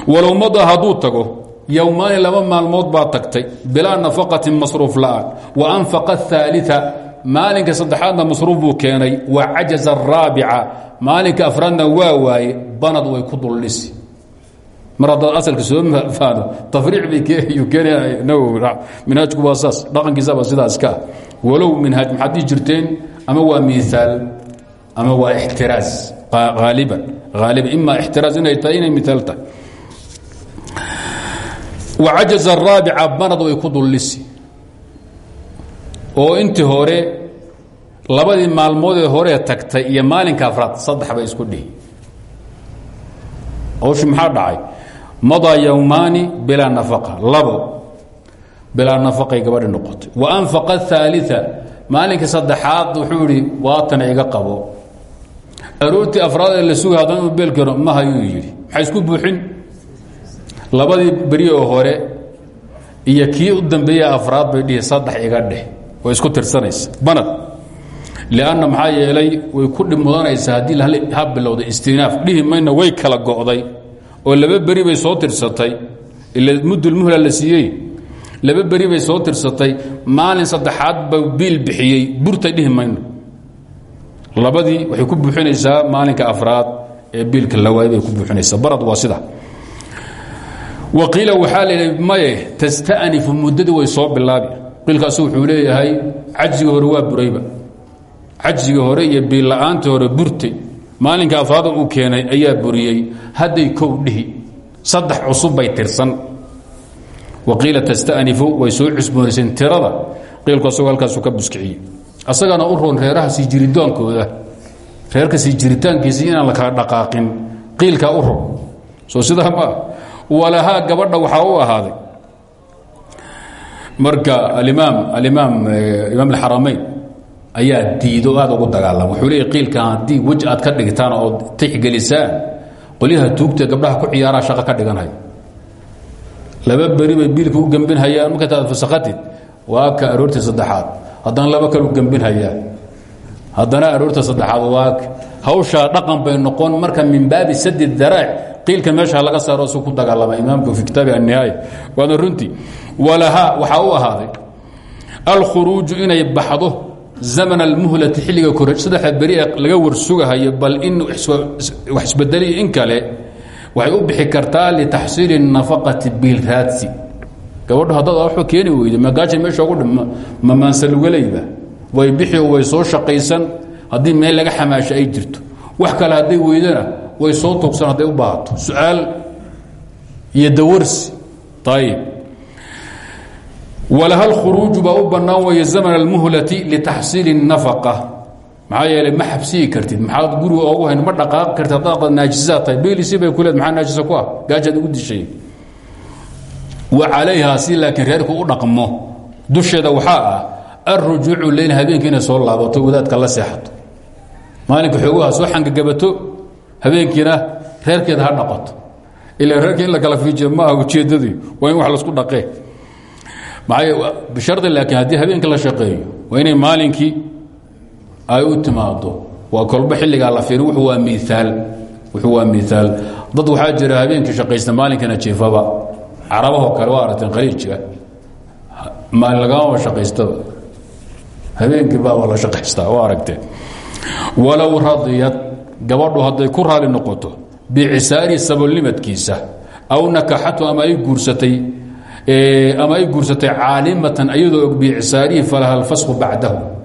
walow mada hadduu tago yowmaani laba maalmood baa tagtay bilaa nafaqatin masruuf la'aan wa anfaqa aaalia maalinka saddexaadna masruuf buu keenay wa cajaza araabica maalinka afraadna waa waaye banad way ku dullisi. Mar asalka soo faano tafriic bayuu keenaya minhaajku waa saas dhaqankiisaba sidaas ka ah. Walow minhaaj maxaad dhihi jirteen ama waa miaal ama waa ixtiraaz aaliban haaliban ima ixtiraaz inay tahay inay miaal tahay. Wacajaz araabica banad way ku dullisi oo intii hore labadii maalmoodee horee tagtay iyo maalinka afraad saddex bay isku dhihi. Hawshi maxaa dhacay? Madaa yowmaani bilaa nafaqa labo bilaa nafaqay gabadhi noqotay. Wa anfaqa aalia maalinka saddexaad wuxuu idhi iga qabo. Aroortii afraad ee la suga haddana inu beelkeno ma hayuu yidhi. Maxay isku buuxin? Labadii beri oo hore iyo kii u dambeeye afraad bay dhihi saddex iga dheh way isku tirsanaysa. Banad. Lianna maxaa yeelay way ku dhib mudanaysaa haddii ha istinaaf. Dhihi way kala go'day oo laba beri bay soo tirsatay. Ila mudulmuhla la siiyey. Laba beri bay soo tirsatay. Maalin saddexaad ba biil bixiyey. Burtay dhihi mayno labadii waxay ku buuxinaysaa maalinka afraad ee biilka lawaay bay ku buuxinaysaa. Barad waa sida. Waqiila waxaa la maye tasta'nifu muddadii way soo bilaabi qiilkaasu wuxuu leeyahay cajziga hore waa burayba. Cajziga hore iyo biilla'aantii hore burtay maalinka afraada uu keenay ayaa buriyey. Hadday kow dhihi saddex cusub bay tirsan. Waqiila tasta'nifu way soo cusboonayseen tirada. Qiilku asagoo halkaasu ka buskiciyey asagana u roon reeraha sii jiritaankooda. Reerka sii jiritaankiisii inaan la kala dhaqaaqin. Qiilkaa u ron soo sidaa maa walahaa gabadha waxaa u ahaaday marka alimaam alimaam imaam alxaramayn ayaa diido aad ugu dagaalama. Wuxuu leeya qiilkan haddii wej aad ka dhigtaan ood tixgelisaan qolyaha tuugta gabdhaha ku ciyaaraa shaqo ka dhiganhaya laba beri bay biilka u gembinhayaan markataad fasakhatid waa ka aroorta saddexaad. Haddana laba kalu gembinhayaa haddana aroorta saddexaad. Waa hawshaa dhaqan bay noqon marka min baabi sadi daraac qiilka meesha laga saaro su ku dagaalama imaamku fi kitaabi annihaaya. Waana runtii walahaa waxaa u ahaaday alkhuruuju inay baxdo zaman almuhlati xilliga kore saddexa beri ee laga warsugahayo bal in wax isbedeliya in kale waxay u bixi kartaa litaxsiili nafaqati biilraadsi gabadho haddaad waxba keeni weydo magaaja meesha ugu dhim ma maansalugaleydba way bixi way soo shaqaysan haddii meel laga xamaasho ay jirto. Wax kale hadday weydana way soo tuugsan hadday u baahato su'aal iyo dawarsi ayib walaha lkhuruuju baa u bannaan weeye zaman almuhlati litaxsiili الnafaqa maxaa yeeley ma kartid maxaad guriga oogu hayn ma dhaqaaqi kartid haddaad naajisaad tahay beelisi bay ku leed maxaa naajisa ku ah ugu dishay wa calayhaa si laakiin reerku u dhaqmo dusheeda waxaa ah alrujuucu leyl habeenkii inay soo laabato wadaadka la seexato maalinka xooguha soo xangagabato habeenkiina reerkeeda ha dhaqato ila reerkii in la kala fiijiyo ma aha ujeeddadii waa in wax la isku dhaqee. Bishardi laakiin haddii habeenkii la shaqeeyo waa inay maalinkii ay u timaado waa kolba xilligaa la fiiri wuxuu waa miaal wuxuu waa miaal dad waxaa jira habeenkii shaqaysta maalinkana jiifaba. Carabahoo kale waa aragteen khaliijka maalin lagamaba shaqaystaba. Habeenkii baaba la shaqaystaa waa aragteen walow radiyad gabadhu hadday ku raali noqoto bicisaari sabolnimadkiisa aw nakaxatu ama ay guursatay ama ay guursatay caalimatan ayadoo og bicisaarihi falaha alfasku bacdahu.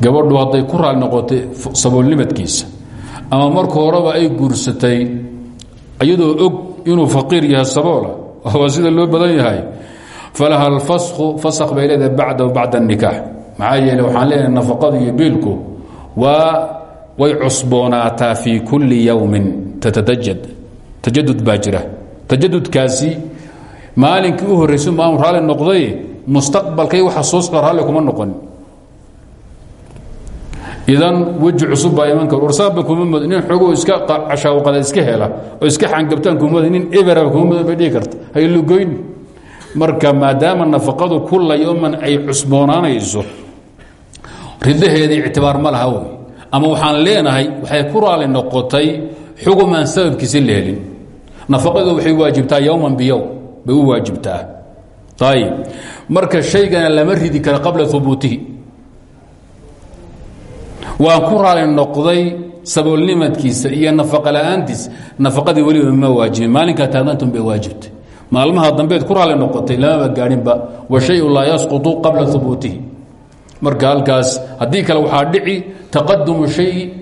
Gabadhu hadday ku raali noqotay saboolnimadkiisa ama marka horeba ay guursatay iyadoo og inuu faqiir yahay saboola waa sida loo badan yahay falaha alfasku fasak bay leedahay bacdahu bacda اnikaax maxaa yeele waxaan leenahay nafaqada iyo biilku waa way cusboonaataa fii kulli yowmin tatadajad tajadud baa jira. Tajadudkaasi maalinkii u horraysay maamu raalli noqday mustaqbalkay waxa soo socda raalli kuma noqon. Idan weji cusub baa iman kar warsaaba kuma mud nin xogoo iska cashaawaqada iska hela oo iska xangabtaan kuma mud nin eberaba kuma mudan bay dhihi karta. Hay lugoyn marka maadaama nafaqadu kulla yowman ay cusboonaanayso ridaheedii ictibaar ma laha ama waxaan leenahay waxay ku raali noqotay xugumaan sababkiisi la helin nafaqadu waxay waajibtaa yowman biyowm bay u waajibtaa. Ayib marka shaygana lama ridi karo qabla hubuutihi waan ku raali noqday saboolnimadkiisa iyo nafaqa la'aantiis nafaqadii weliba ma waajibin. Maalinkaa taagantun bay waajibtay. Maalmaha dambeed ku raali noqotay lamaba gaadhinba wa shayu laa yasqutu qabla hubuutihi marka halkaas haddii kale waxaa dhici taqadumu shayi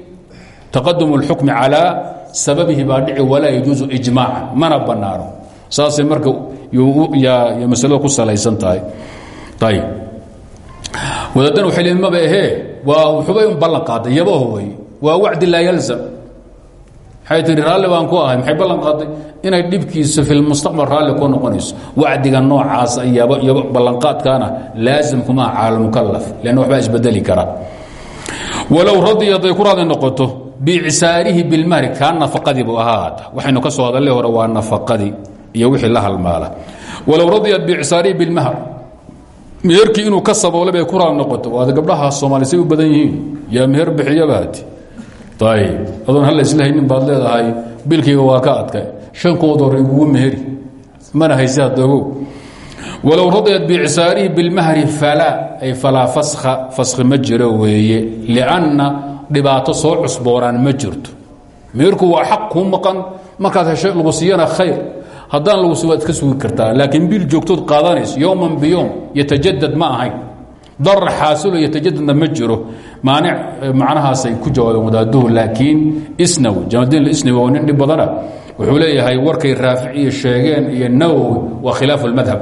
taqadum اlxukmi calىa sababihi baa dhici walaa ijmaaca mana banaano saasay marka masalada ku salaysan tahay. Ayb wadaadana waxay leein maba ahee waa wuxubay un qaaday yabaho wey waa wacdi laa yalzam maxay tihi raalli ku ahay maxay ballan qaaday? Inay dhibkiisa fi lmustaqbal raalli ku noqonayso. Wacdiga noocaas yaba ballanqaadkaana laazim kumaa cala lmukalaf leanna waxbaa isbedeli kara. Walow radiya haday noqoto bicsaarihi bilmahri kaa nafaqadii buu ahaa hadda waxaynu ka soo hadalay hore waa nafaqadii iyo wixii la halmaala. Walow radiyat bicsaarihi bilmahr meherkii inuu ka saboolay bay noqoto. Waad gabdhaha soomaali say u badan yihiin. Yaa meher bixiyabaati ayb adoon halla isla haynin baad leedahay bilkayga waa ka adkay. Shan kumood hore meheri mana hayse hadogow walow radiyat bicsaarihi bilmahri falaa ay falaa faskha faskhi ma jiro weeye lianna dhibaato soo cusboonaan ma jirto. Meherku waa xaq kuu maqan markaad hesho lagu siiyana khayr. Haddaan lagu si waad iska sugi kartaa laakiin bil joogtood qaadanayso yowman biyowm yatajadad ma ahayn. Darar xaasilo yatajadadna ma jiro maanic macnahaasay ku jawaabeen wadaaduhu laakiin isnawi jamadiin isnawi oo nin dhib wuxuu leeyahay warkay raaficiya sheegeen iyo nawowi waa khilaafu اlmadhab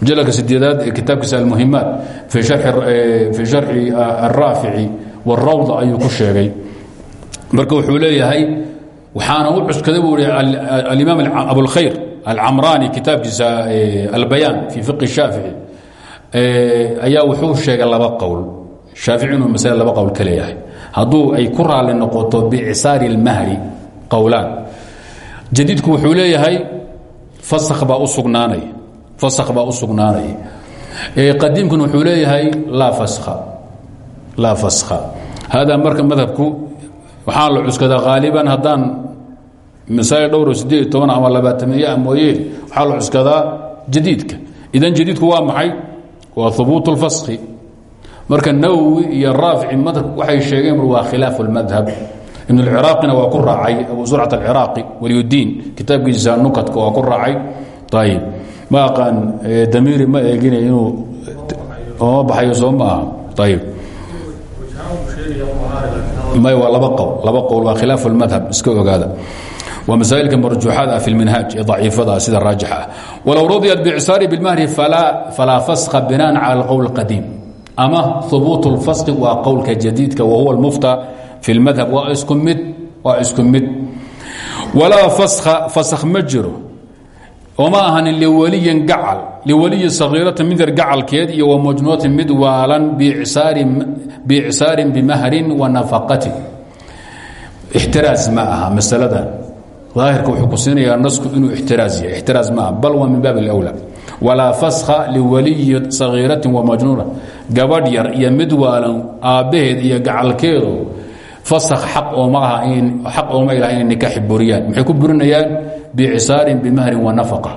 mujaladka sideedaad ee kitaabkiisa almuhimaat fii sharxi araafici wاrawda ayuu ku sheegay. Marka wuxuu leeyahay waxaana u cuskaday buu i alimaam abulkhayr alcamraani kitaabkiisa albayaan fii fiqi shaafici ayaa wuxuu sheegay laba qowl shaafici inuu masale laba qowl ka leeyahay. Hadduu ay ku raali noqoto bicsaari اlmahri qowlaan. Jadiidku wuxuu leeyahay fasakh baa u sugnaanaya fasakh baa u sugnaanaya wuxuu leeyahay laa faskha laa faskha hada marka madhabku waxaa la cuskadaa haaliban haddaan masaa'il dhowro sideed toban ama labaatameeyaa mooyee waxaa la cuskadaa jadiidka. Idan jadiidku waa maxay? Waa hubuut اlfaskhi marka nawowi iyo raafici madhab waxay sheegeen waa khilaafu اlmadhab ibn اlciraaqina waa ku raacay abu zurcat alciraaqi waliyudiin kitaabkiisa nukadka waa ku raacay ayib ma aqaan damiiri ma eegina inuu oma baxayo soo ma aha ayib may waa laba qowl laba qowl waa khilaafu اlmadhab iska ogaada waa masaailka marjuuxada fi اlminhaaj ee daciifada sida raajix ah walow radiyat bicsaari bilmahri falaa faskha binaan cala اlqowl اqadiim ama hubuut اlfaski waa qowlka jadiidka wahuwa اlmufta fi اlmadhab waa isku mid waa isku mid walaa faskha faskh ma jiro oma ahanin liwaliyin gacal liwaliyi sagiirata mid yar gacalkeed iyo wamajnuunatin mid waalan biicsaarin bimahrin wa nafaqatin ixtiraas ma aha masaladan daahirka wuxuu ku siinayaa nasku inuu ixtiraas yahay ixtiraas ma aha bal waa min baab اlأwlى walaa faskha liwaliyi sagiiratin wamajnuuna gabadh yar iyo mid waalan aabbaheed iyo gacalkeedu faskh xaq ooma ilaha inay nikaaxi buriyaan. Maxay ku burinayaan? Bicisaarin bimahrin wa nafaqa.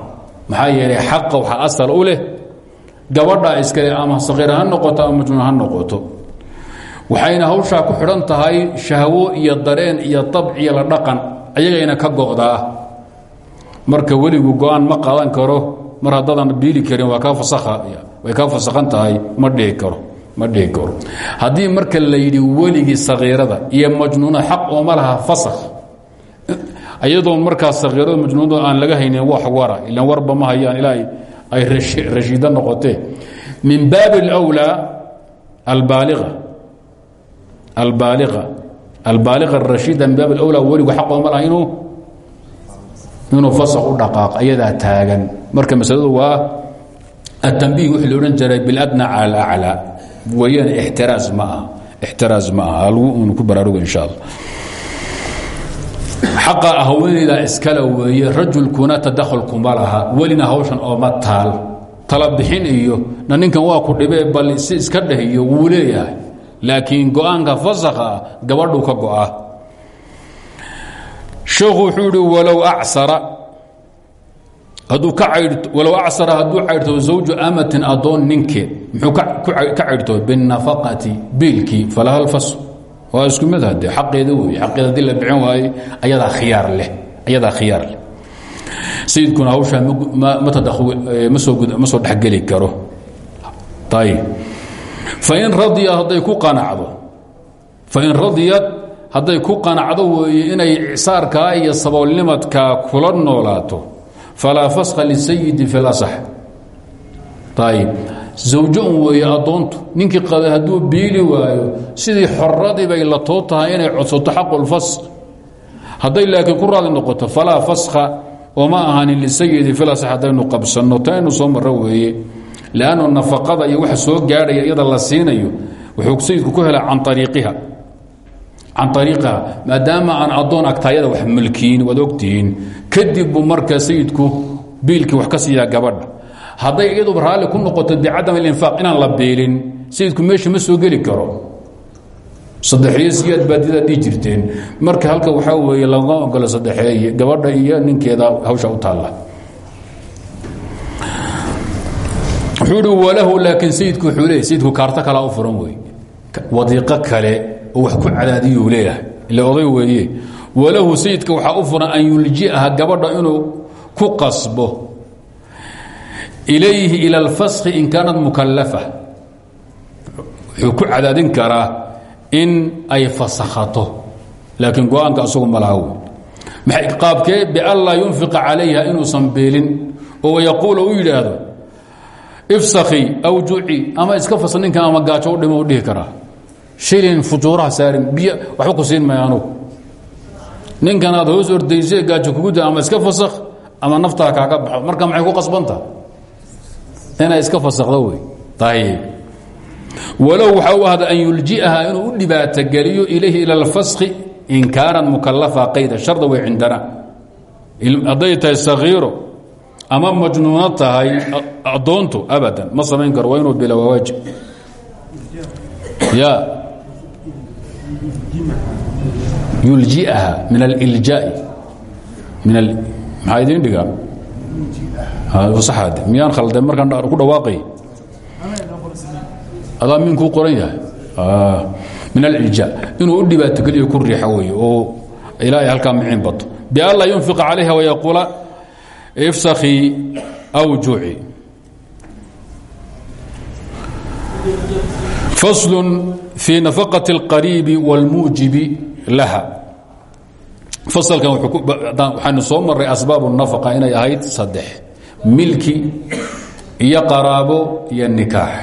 Maxaa yeelay xaqa waxaa asal u leh gabadha iskale ama sakiira ha noqoto ama waxayna hawshaa ku xidhan tahay shahwo iyo dareen iyo abc iyo la dhaqan ayagayna ka go'daa. Marka weligu go'aan ma qaadan karo mar haddaadan biili karin waa kaa fasakha way kaa fasakhan tahay ma dhihi karo ma dhihi karo haddii marka la yidhi weligii sakiirada iyo majnuuna xaq ooma laha fasakh ayadoon markaas sakiirada majnuunada aan laga haynin wax wara ilan warba ma hayaan ilaa ay rashiida noqotee min baabi اlأwlىa albaalia albaalia albaaliqa arashiida min baab اlأwlى weligu xaq ooma laha inuu inuu fasakh u dhaqaaq ayadaa taagan. Marka masaladu waa atanbih wixii la odhan jiray biladna cala alaclى weyaan ixtiraas ma aha ixtiraas ma aha. Halgu unu ku baraarugo insha allah. Xaqa haweenaydaa iskale weeye rajulkuna tadakhul kuma laha. Welina hawshan ooma taal. Tala bixin iyo ninkan waa ku dhibee bal si iska dheh iyo wuu leeyahay. Laakiin go'aanka fasakha gabadhuu ka go'a sheekhu wuxuu ihi walow acsara hadduu ka walow acsara hadduu zawju amatin addoon ninkeed muxuu ka caydhto binnafaqati biilkii falaha lfas waa isku mid hade xaqeeda wey xaqeeda haddii la bixin waaye ayadaa khiyaar leh ayadaa khiyaar leh. Sayidkuna hawshaa ma soo dhexgeli karo. Ayb fain radiyat hadday ku qanacdo fain radiyat hadday ku qanacdo weeye inay icsaarkaa iyo saboolnimadkaa kula noolaato. Falaa faskha lisayidi fi lasax ayb zawjo un weeye addoontu ninkii qaba hadduu biili waayo sidii xoradii bay la too tahay inay codsato xaqulfasq hadday laakiin ku raali noqoto falaa faskha oo ma ahanin lisayidi filasax haddaynu qabsanno taynu soo marro weeye. Lannu nafaqada iyo waxa soo gaadhaya iyada la siinayo wuxuu sayidku ku hela can ariiqiha can ariiqiha maadaama aan addoon agtaayada wax mulkiyin waad ogtihiin kadib buu markaa sayidku biilkii wax ka siiyaa gabadha hadday iyaduba raalli ku noqoto bicadam alinfaaq inaan la biilin sayidku meesha ma soo geli karo saddexeeye siyaad baadida dhihi jirteen marka halka waxaa weeye laga ogolo saddexeeye gabadha iyo ninkeeda hawsha u taalla wuxuu hi walahu laakiin sayidku wuxuu leeyahy sayidku kaarto kalaa u furan wey wadiiqo kale oo wax ku cadaadiyuu leeyahay. Ile oday weeye walahu sayidka waxaa u furan an yulji'aha gabadha inuu ku qasbo ilayhi ila alfaskhi in kaanat mukalafa ku cadaadin karaa in ay fasakhato laakiin go'aanka asagu malaha wey maxay qaabkee bianlaa yunfiqa calayha inuusan beelin oo yaquula u aw juci ama iska fasa ninkan ama gaajo dhimo u shilin fujuuraha saarin biyo waxba ku siin maya anugu. Ninkan aad hoos ordayse gaajo kugu da ama iska fasakh ama naftaa kaaga baxo marka maxay ku qasbanta? Inay iska fasakdo wey. Ayib walow waxaa u ahda an yulji'aha inuu u dhibaatogeliyo ilayhi ila alfaskhi in kaanat mukalafa qayda sharda way cindana. Hadday tahay sakiiro ama majnuuno tahay abadan ma samayn karo waa bila waa ya yulji'aha min aliljaai maxaa idiin dhigaa? Saxaade miyaan khalday markaan ku dhawaaqay adaa min kuu qoran yahay. Min alilja inuu u dhibaatogeliyo ku riixo wey oo ilaahay halkaa miciin bato. Bianlaa yunfiqa calayha wayaquula ifsakii aw juci fasl fii nafaqaة اlqariibi wاlmuujibi laha fasalkan waxaanu soo maray asbaab الnafaqa inay ahayd saddex milki iyo qaraabo iyo nikaax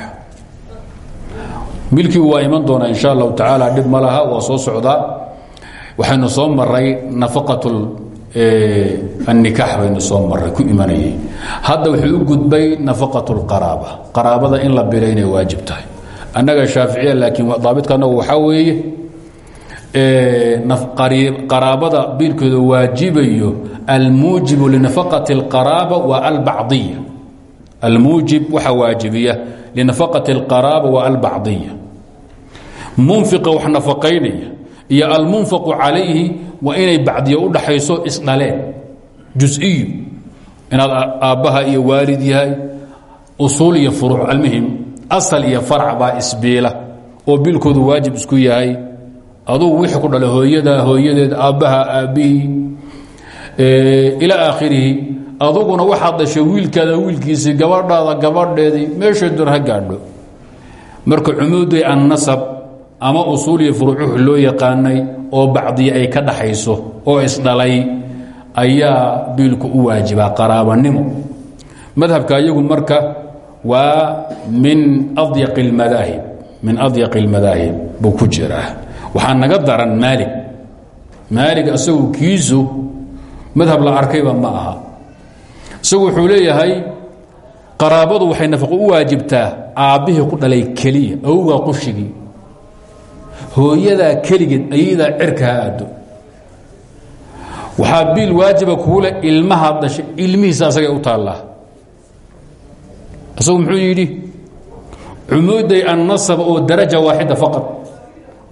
milkigu waa iman doonaa in sha allahu tacaala dhib ma laha waa soo socdaa waxaynu soo maray nafaqaة annikaax baynu soo maray ku imanayay hadda wuxuu u gudbay nafaqaة اlqaraaba qaraabada in la bilo inay waajib tahay annaga shaaficiya laakiin daabidka anagu waxaa weeye qaraabada biilkooda waajibayo almuujibu linafaqati اlqaraaba waa albacdiya. Almuujib waxaa waajibiya linafaqati اlqaraaba waa albacdiya. Munfiqa wax nafaqaynaya iyo almunfaqu calayhi waa inay bacdiya u dhaxayso isdhaleen. Jusiyu inaad aabbaha iyo waalid yahay usuul iyo furuuc almuhim asal iyo farac baa isbiila oo biilkoodu waajib isku yahay. Adugu wixii ku dhala hooyada hooyadeed aabbaha aabbihii ilaa aakhirihi aduguna waxaad dhashay wiilkaada wiilkiisii gabadhaada gabadheedii meeshay doon ha gaadho. Marka cumuuday annasab ama usuul iyo furuucuhu loo yaqaanay oo bacdiya ay ka dhaxayso oo isdhalay ayaa biilku u waajibaa qaraabanimo madhabka ayagu marka waa min adyaq اlmadaahib min adyaq اlmadaahib buu ku jiraa waxaa naga daran maalig maalig isagu kiisu madhab la arkayba ma aha. Isagu wuxuu leeyahay qaraabadu waxay nafaqo u waajibtaa aabbihii ku dhalay keliya awgaa qushigii. Hooyadaa keligeed ayadaa cerka ha aado. Waxaa biil waajiba kuule ilmahaad dhashay ilmihiisa asagay u taallaa isagu muxuu yidhi cumuuday annasab oo daraja waaxida faqad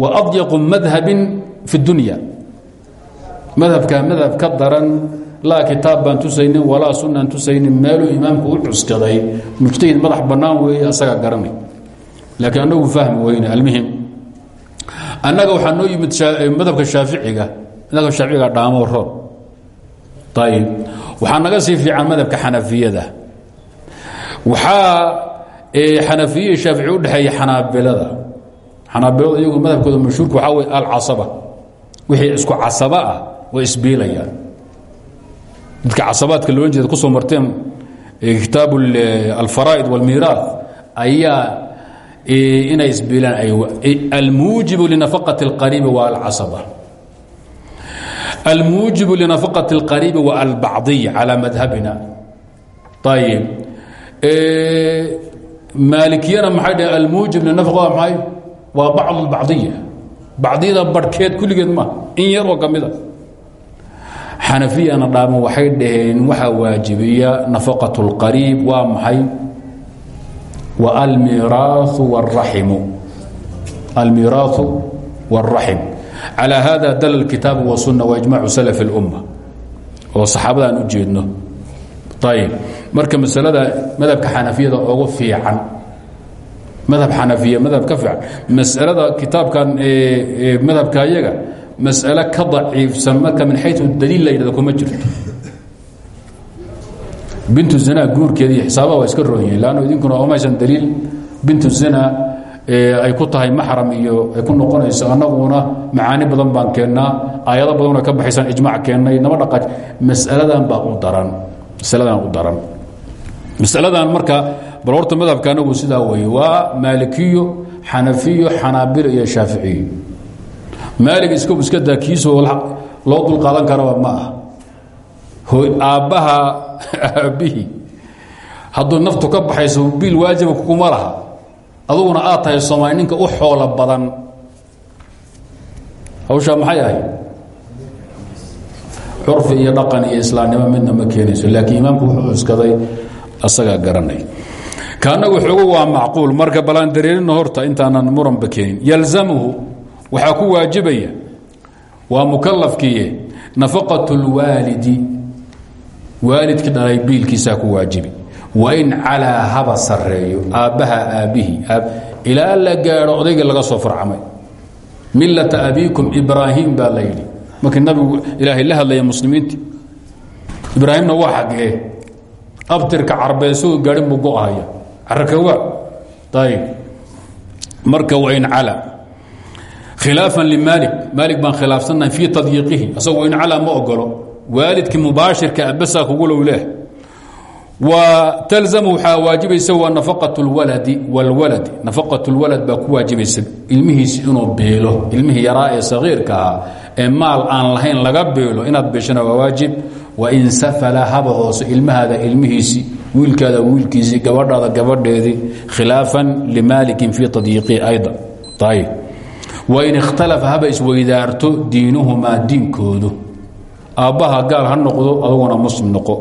wa adyaqu madhabin fi اdunya madhabkaa madhab ka daran laa kitaab baan tusaynin walaa sunaan tusaynin meeluu imaamku u cuskaday mujtahid madax bannaan weeye asagaa garanay. Laakiin annagu fahmi weyne almuhim. Annaga waxaa yimid madhabka shaaficiga madhabka shaaficiga dhaamo roon. Ayib waxaa naga sii fiican madhabka xanafiyada waxaa xanafiye shaafici u dhexeeya xanaabilada xanaabilada iyagu madhabkooda mashhuurka waxaa wey alcasaba wixii isku casaba ah way isbiilayaan dadka casabaadka loolan jeeda kusoo marteen kitaab alfaraa'id wاlmiiraat ayaa inay isbiilaan almuujibu linafaqati اlqariibi waa alcasaba almuujibu linafaqati اlqariibi waa albacdiy calى madhabina ayib maalikiyana maxay dhaheen almuujib linafaqa waa maxay waa bacd اlbacdiya bacdiyada barhkeed kulligeed ma in yar oo ka mida xanafiyana dhaama waxay dhaheen waxaa waajibiya nafaqaة اlqariib waa maxay wa almiraaثu wاraximu almiraaثu wاlraxim calى hada dal اkitaab wالsuna waijmacu slf اlumma oo saxaabadaan u jeedno ayib marka masalada madhabka xanafiyada ugu fiican madhab xanafiya madhab ka fiican masalada kitaabkan madhabka ayaga mas'ale ka daciifsan marka min xayu daliil la yidhahdo kuma jirto. Bintu zina guurkeeda iyo xisaabaha iska roon yihiin lanno idinkuna omaysan daliil. Bintu zina ay ku tahay maxram iyo ay ku noqonayso annaguna macaani badan baan keennaa aayado badan ay ka baxaysaan ijmac keennay nama dhaqa masaladan baa u daran. Masaladan u daran masaladan marka bal horta madhabka anagu sidaa weeye waa maalikiyo xanafiyo xanaabilo iyo shaaficiyo maalig iska iska daa kiisoo loo dulqaadan karaba ma ah aabbaha aabbihii hadduu naftu ka baxayso biil waajiba kuma laha. Aduguna aad soomaali ninka u xoolo badan. Hawshaa maxay ahayd curfi iyo dhaqan iyo islaamnimo midna ma keenayso laakiin imaamku wuxuu cuskaday asagaa garanay. Kaanagu xoogo waa macquul. Marka balaan dareerina horta intaanan muranba keenin yalzamuhu waxaa ku waajibaya waa mukalafkiiye nafaqat اlwaalidi waalidki dhalay biilkiisaa ku waajibi. Wain calaa haba sareeyo aabbaha aabbihii ilaa la gaadho odaygii laga soo farcamay. Milata abiikum ibraahim baa la yidhi. Markii nabigu ilaahay la hadlaya muslimiinti. Ibraahimna waa xagee abtirka carbeesu gaadhin buu go'ahaya carakawaa ayb marka wa in cala. Khilaafan limaali maali baan khilaafsannahay fii tadyiiqihi. Asag wain cala ma ogolo waalidkii mubaashirka abasaa kugulow leh. Wa talzamu waxaa waajibaysa waa nafaqat lwaladi wlwaladi nafaqat lwalad baa ku waajibaysa ilmihiisi inuu beelo. Ilmihii yaraa ee sagiirka ah maal aan lahayn laga beelo. Inaad beeshana waa waajib wain safala haba hoose ilmahaada ilmihiisi wiilkaada wiilkiisii gabadhaada gabadheedii khilaafan limaalikin fii tadyiiqihi ayda. Ayb wain ikhtalafa haba isweydaarto diinuhumaa diinkoodu. Aabbaha gaal ha noqdo aduguna muslim noqo.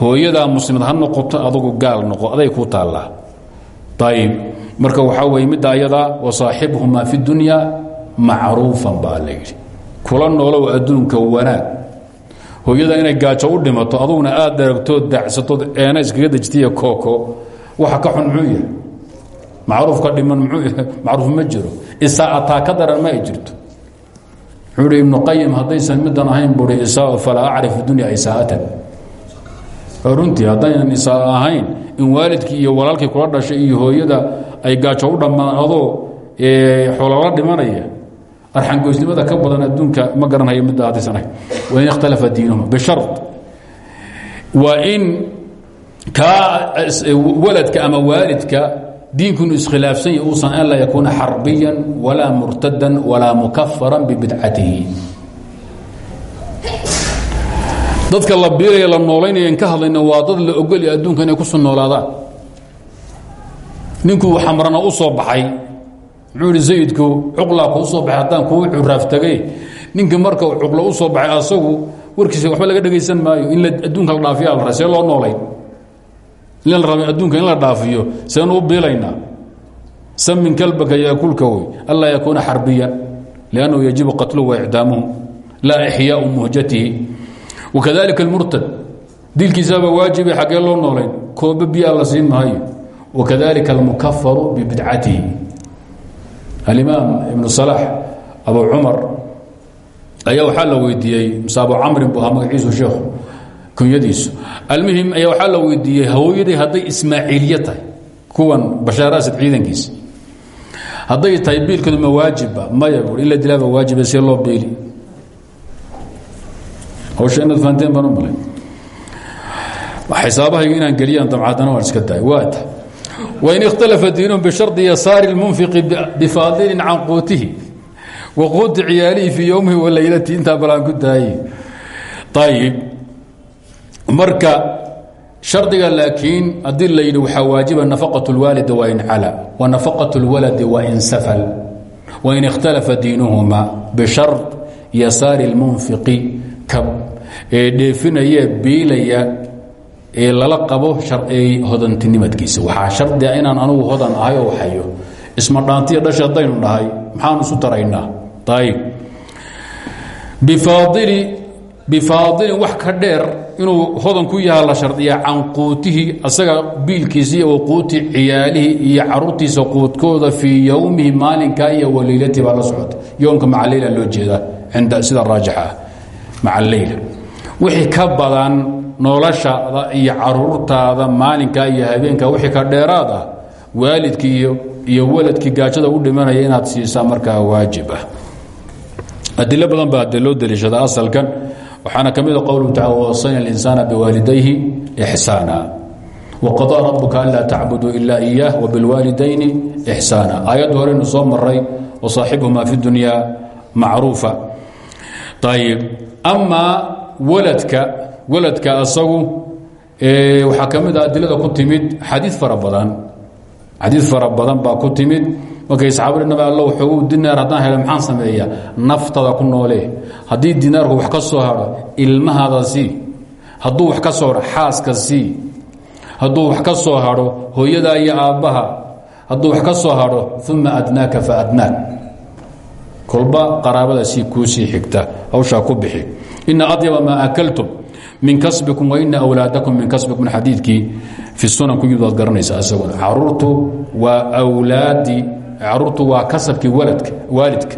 Hooyadaa muslimad ha noqoto adugu gaal noqo. Aday ku taallaa. Ayib marka waxaa weye midda ayadaa wasaaxibhumaa fi dunya macruufan baa la kula noolow adduunka wanaag hooyada inay gaajo u dhimato aduguna aad daragtood daacsatood eena iskaga dejitiya kooko. Waxa ka xun muxuu yahay? Macruuf ka dhiman macruuf ma jiro. Isaataa ka daran ma ay jirto. Wuxuu hi ibnu qayim haddaysan middan ahayn bui isaa falaa acrif dunya isaa'atan. Runtii haddaynan isaa ahayn in waalidkii iyo walaalkii kula dhashay iyo hooyada ay gaajo u dhammaan adoo xoolala dhimanaya arxangoysnimada ka badan adduunka ma garanhayo midda haddaysan ahayn wain ikhtalafa diinuhuma bishar waa in kaa waladka ama waalidka diinku inuu iskhilaafsan yahy uusan an laa yakuuna xarbiyan walaa murtadan walaa mukafaran bibidcatihi. Dadka la biilaya la noolaynaya ka hadlayna waa dad la ogolya adduunka inay ku soo noolaadaan. Ninkuu xamrana u soo baxay muxuu ihi sayidku cuqlaa kuu soo baxay haddaan kuu curaaftagay ninka marka cuqlo u soo baxay asagu warkiisa waxba laga dhegaysan maayo. In adduunka la dhaafiya la see loo noolay. In la adduunka in la dhaafiyo seenu u biilaynaa samin kalbaka yaakulka wey anlaa yakuuna xarbiyan liannahu yajibu qatluhu wa icdaamuhu laa ixyaau muhjatihi. Wakadalika almurtad. Dilkiisaaba waajiba xaggee loo noolayn. Kooba biyaa la siin maayo. Wakadalika almukafaru bibidcatihi alimaam ibnu salaax abu cumar ayaa waxaa la weydiiyey mise abu camrin buu ahaa magaciisu sheekhu kunyadiisu. Almuhim ayaa waxaa la weydiiyey hooyaday hadday ismaaciiliye tahay kuwan bashaar asad ciidankiisa hadday tahay biilkeedu ma waajibba maya buui in la dilaaba waajiba see loo biili. Hawsha inaad fahanteen baan u malay. Xisaabahayga inaan geliyaan damcaadana waan iska daay waata wain ikhtalafa diinuhum bishardi yasaari lmunfiqi bifaadilin can quutihi wa quuti ciyaalihi fii yowmihi wa laylatihi intaa balaan ku daaye ayib marka shardiga laakiin haddii la yidhi waxaa waajiba nafaqaة اlwaalidi wain cala wa nafaqaة اlwaladi wain safal wain ikhtalafa diinuhuma bishard yasaari اlmunfiqi ka ee dheefinaya biilaya ee lala qabo hodantinimadkiisa waxaa shardia inaan anugu hodan ahay oo hayo isma dhaantiya dhashi haddaynu dhahay maxaanu isu taraynaa? Ayb bifaadili bifaadilin wax ka dheer inuu hodan ku yaha la shardiyaa can quutihi asaga biilkiisa iyo waquuti ciyaalihi iyo caruurtiisa quudkooda fii yowmihi maalinka iyo waliilati baa la socota. Leyla loo jeedaa inda sida raajixa ah. Wixii ka badan noloshaada iyo caruurtaada maalinka iyo habeenka wixii ka dheeraad waalidkii iyo waladkii gaajada u dhimanaya inaad siisaa markaa waajib ah. Adilo badan baa de loo deliishada asalkan. Waxaana ka mida qowluhu tacala wasayna اlinsaana biwaalidayhi ixsaana waqadaa rabuka anlaa tacbuduu ila iyaah wabilwaalidayni ixsaana aayadda horeynu soo maray wasaaxibuhuma fi dunya macruufa. Ayib amaa waladka waladka asagu waxaa ka mid a adilada ku timid xadii fara badan. Xadiid fara ku timid. Markay saxaabada nabi alla xoogu dinaar haddaan helo maxaan sameeyaa? Naftada ku noole. Haddii dinaarku wax ka soo haro ilmahaada sii. Hadduu wax ka soo haro xaaska hadduu wax ka soo haro hooyadaa iyo aabbaha. Hadduu wax ka soo haro uma adnaaka fa adnaak. Kolba qaraabada sii xigta hawshaa ku bixi. Ina adyaba maa akaltum min kasbikum waina awlaadakum min kasbikum xadiidkii fi sunan ku yimid waad garanaysaa isaguna caruurtu waa wlaadi caruurtu waa waladka waalidka.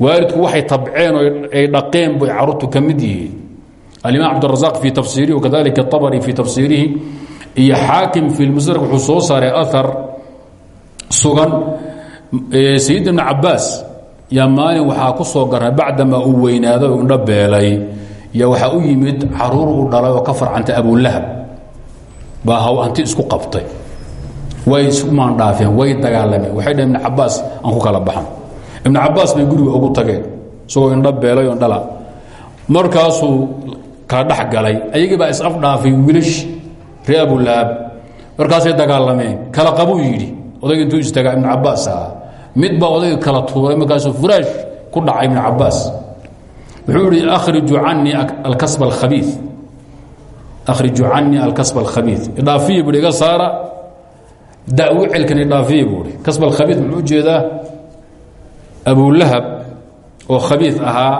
Waalidku waxay tabceen ay dhaqeen bay caruurtu ka mid yihiin. Alimaam cabdirazaaq fi tafsiirihi wakadalika abari fi tafsiirihi iyo xaakim fi lmusnad wuxuu soo saaray ahar sugan. Sayid ibn cabaas yaa maalin ku soo garay bacdamaa uu weynaaday o ya waxaa u yimid carruur uu dhalay oo ka farcantay abulahab baa haw hanti isku qabtay. Way isku maandhaafeen way dagaalameen. Waxay dhaheen ibn cabaas aan ku kala baxan. Ibn cabaas bay guriga ugu tageen isagoo indho beelay oo indhala markaasuu kala dhex galay ayagii baa is afdhaafay wiilash ree abulahab markaasay dagaalameen kala qabuu yidhi odayga intuu istaagaa ibn cabaas mid baa odayga kala tuuray markaasuu furaash ku dhacay ibn cabaas wuxuu ihi akhriju canii alkasb alkhabii akhriju canii alkasb alkhabii idhaafiya buui iga saara. Dawi celkan idhaafiya buui kasb alkhabii muxuu u jeedaa abulahab oo khabii ahaa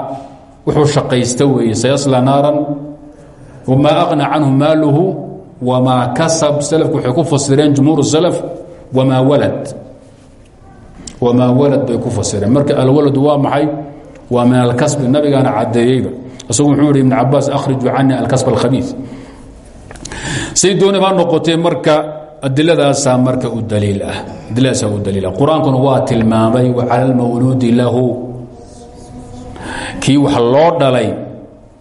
wuxuu shaqaysta weeye sayasla naaran wamaa aqna canhu maaluhu wamaa kasab. Salafku waxay ku fasireen jumhuur salaf wamaa walad. Wamaa walad bay ku fasireen. Marka alwaladu waa maxay waa min alkasbi nabigaana cadeeyeyba isagu wuxuu ihi ibn cabaas akhriju canii alkasb alkhabii say dooni baa noqotee marka adiladaasaa marka u daliil ah adiladaasa u daliil ah. Qur'aankuna waa tilmaamay wacala almawluudi lahu. Kii wax loo dhalay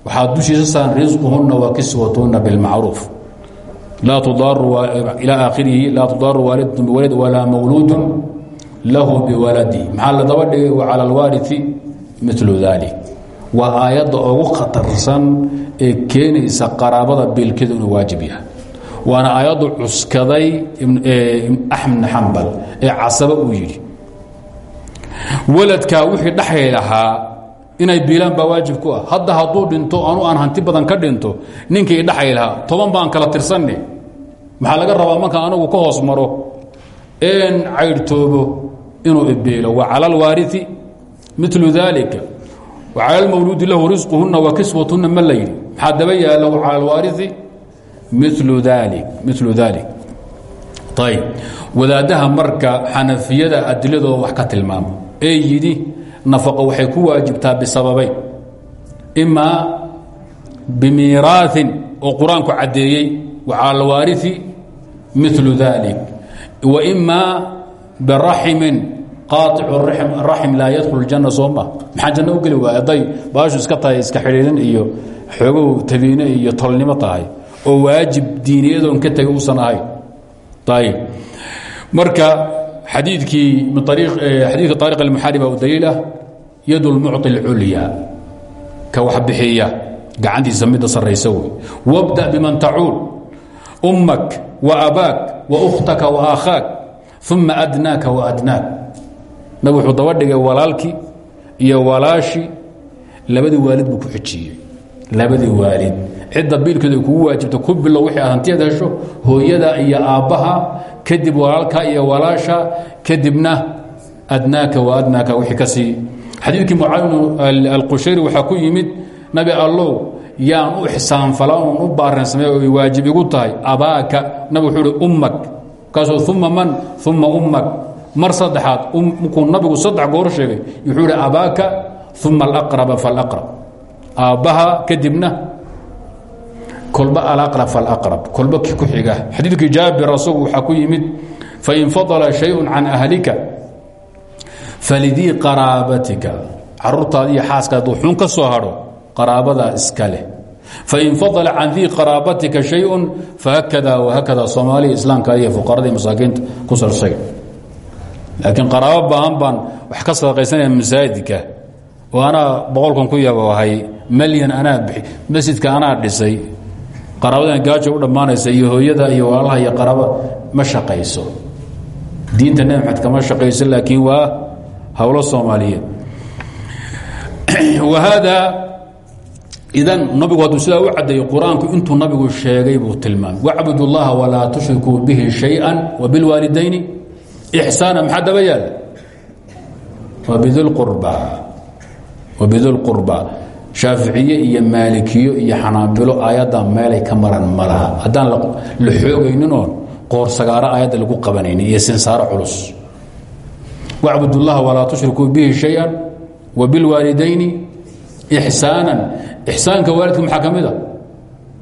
waxaa dushiisa saan risquhunna wa kiswatuhunna bilmacruuf laa tudaaru ilaa aakhirihi laa tudaaru waalidatun biwalad walaa mawluudun lahu biwaladi maxaa la daba dhigay? Wacala alwaarii milu dalik waa aayadda ugu khatarsan ee keenaysa qaraabada biilkeedu inuu waajib yahay. Waana aayaddu cuskaday axmed xambal ee casaba uu yidhi. Waladkaa wixii dhexay lahaa inay biilaan baa waajib ku ah. Hadda hadduu dhinto anu aan hanti badan ka dhinto ninkii dhexay lahaa toban baan kala tirsanne maxaa laga rabaa marka anagu ka hoos maro? Een caydhtoobo inuu ibiilo wa cala alwaarii milu daalika wacala lmawluudi lahu risquhunna wa kiswatuhunna ma la yidhi. Maxaa daba yaalo cala alwaarii milu daali milu daalik ayb wadaadaha marka xanafiyada adiladooda wax ka tilmaamo. Ee yidhi nafaqo waxay ku waajibtaa bisababayn imaa bimiiraain oo qur'aanku caddeeyey wa cala alwaarii milu daalik wa imaa biraximin raxim laa yadkhul janna soo ma maxaa janno u geli waay hadday baashu iska tahay iska xidhiirin iyo xoogow tabiine iyo tolnimo tahay oo waajib diiniyadoon ka tegay uusan ahayn. Ayb marka xadiikii xadiidka ariq almuxaari baa u daliil ah yad lmucطi اlculya ka wax bixiya. Gacantiisa midda sarraysa wabda biman tacuul ummak wa abaak wa ukhtaka wa aakhaak. Uma adnaaka wa adnaak nabig wuxuu daba dhigay walaalkii iyo walaashii labadii waalid buu ku xijiyey. Labadii waalid. Cidda biilkeedu ay kugu waajibta ku bilow wixii aad hantiyaad hesho hooyada iyo aabbaha kadib walaalka iyo walaasha kadibna adnaaka wa adnaaka wixii ka sii. Xadiidkii mucaawiin alqushayri waxaa ku yimid nabi allow yaan u ixsaanfala oon u baaransamey oy waajib igu tahay abaaka. Nabig wuxuu ummak. Markaasuu uma man uma ummak mar saddexaad markuu nabigu saddex goor sheegay wuxuu ihi abaaka uma alaqraba falaqrab. Aabbaha kadibna kolba alaqrab falaqrab kolba ki ku xiga. Xadiidkii jaabir asagu waxaa ku yimid fain fadala shayun can ahlika falidii qaraabatika. Caruurtaada iyo xaaskaad wuxuun ka soo hadho qaraabadaa iska leh. Fain fadala can dii qaraabatika shayun fahakada wahakada soomaaliya islaamka iyo fuqarada iyo masaakiinta laakiin qaraabo baahan baan wax ka sadaqaysanaya masaajidka oo anaa boqolkan ku yabahay malyan anaa bixi masjidka anaa dhisay qaraabadan gaajo u dhammaanaysa iyo hooyada iyo walaalaha iyo qaraaba ma shaqayso. Diinta nebi maxamed kama shaqayso laakiin waa howlo soomaaliyeed wahaada idan nabigu hadduu sidaa u caddeeyo qur'aanku intuu nabigu sheegay buu tilmaamay wacbud اllaha walaa tushrikuu bihi shayئa wabilwaalidayni ixsaana maxaa daba yaalla wabidilqurba shaaficiye iyo maalikiyo iyo xanaabilo aayadda meelay ka maran malaha haddaan la xoogayninoo qoorsagaaro aayadda lagu qabanaynin iyo sinsaaro culus. Wacbud اllaha walaa tushrikuu bihi shayئa wabilwaalidayni ixsaanan. Ixsaanka waalidka maxaa ka mid a?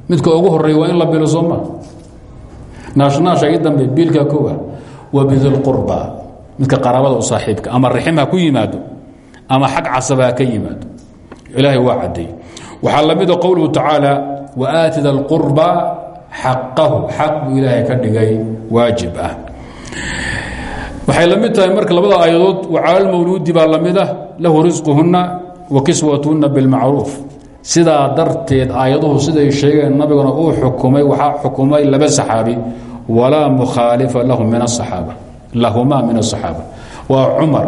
Midka ugu horreeya waa in la bilo sooma naashnaasha ii dambe biilka koga wabidilqurba midka qaraabada u saaxiibka ama rixim ha ku yimaado ama xag casaba ha ka yimaado. Ilaahay waa caddeey waxaa la mida qowluhu tacaala waaati da lqurba xaqahu. Ka dhigay waajib ah. Waxay la mid tahay marka labada aayadood wacaalalmawluudi baa la mid ah lahu risquhunna wa kiswatuhunna bilmacruuf sidaa darteed aayaduhu siday sheegeen nabiguna uu xukumay waxaa xukumay laba saxaabi walaa mukhaalifa lahumaa min asaxaaba waa cumar.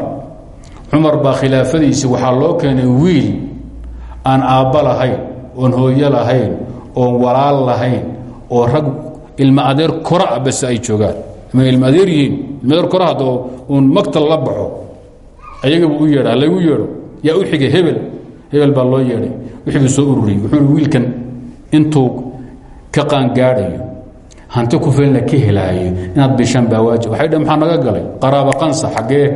Cumar baa khilaafadiisii waxaa loo keenay wiil aan aabba lahayn oon hooyo lahayn oon walaal lahayn oo rag ilma adeer kora ah base ay joogaan. Ama ilma adeer yihiin? Ilma kora hadda uun magtal la baxo. Ayagabuu u yeedha halaygu yeedho? Yaa u xigay hebel? Hebel baa loo yeedhay. Wixii buu soo ururiyey wuxuu wiilkan intuu ka qaangaadhayo hanti ku filna ka helaayo inaad bishaan baa waajib. Waxay dheh maxaa naga galay? Qaraaba qansa xaggee.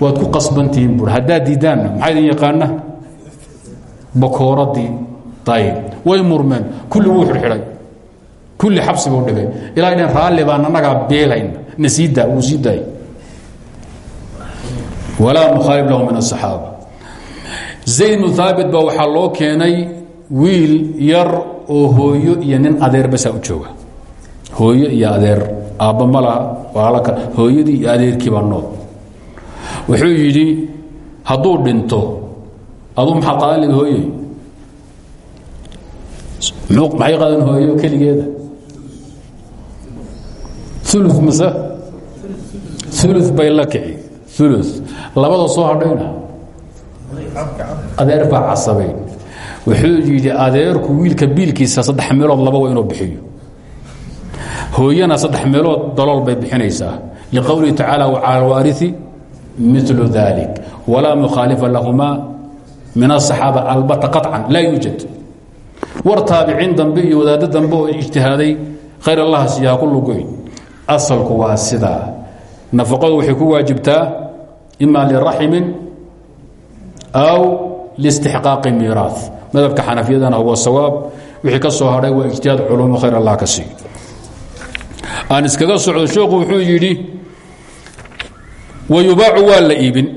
Waad ku qasbantihiin buur haddaad diidaanna maxaa idin yaqaana bakooradii ayib way murmeen. Kulli wuu xidhxidhay kulli xabsi buu dhigay. Ilaa dhan raalli baan annagaa beelayna na sii daa wuu sii daayay. Walaa mukhaalib lahu min asaxaaba zayd bnu haabit baa waxaa loo keenay wiil yar oo hooyo iyo nin adeer basaa u jooga. Hooyo iyo adeer aabba ma laha waalaka hooyadii iyo adeerkiibaa nool. Wuxuu yidhi hadduu dhinto aduu maxaa qaadan leed hooye maxay qaadan hooyo keligeeda? Ulu mase? Ulu bay la kici. Ulu labada soo hadhayna. Adeer baa casabay wuxuu yidhi adeerku wiilka biilkiisa saddex meelood laba wa inuu bixiyo hooyana saddex meelood dalool bay bixinaysaa liqowlihi tacaala wacala alwaariثi milu dalik walaa mukhaalifa lahumaa min asaxaaba albata qaطcan laa yuujad war taabiciin dambe iyo wadaaddo dambe oo ijtihaaday khayr allaha siiyaha ku lugoyn asalku waa sidaa nafaqadu waxay ku waajibtaa ima liraximin aw liistixqaaqi miiraaث madhabka xanafiyadana waa sawaab. Wixii ka soo hadhay waa ijtihaad culumo khayr allah ka siiyo aan iskaga socdo sheekhu wuxuu yidhi wayubaacu waa la iibin.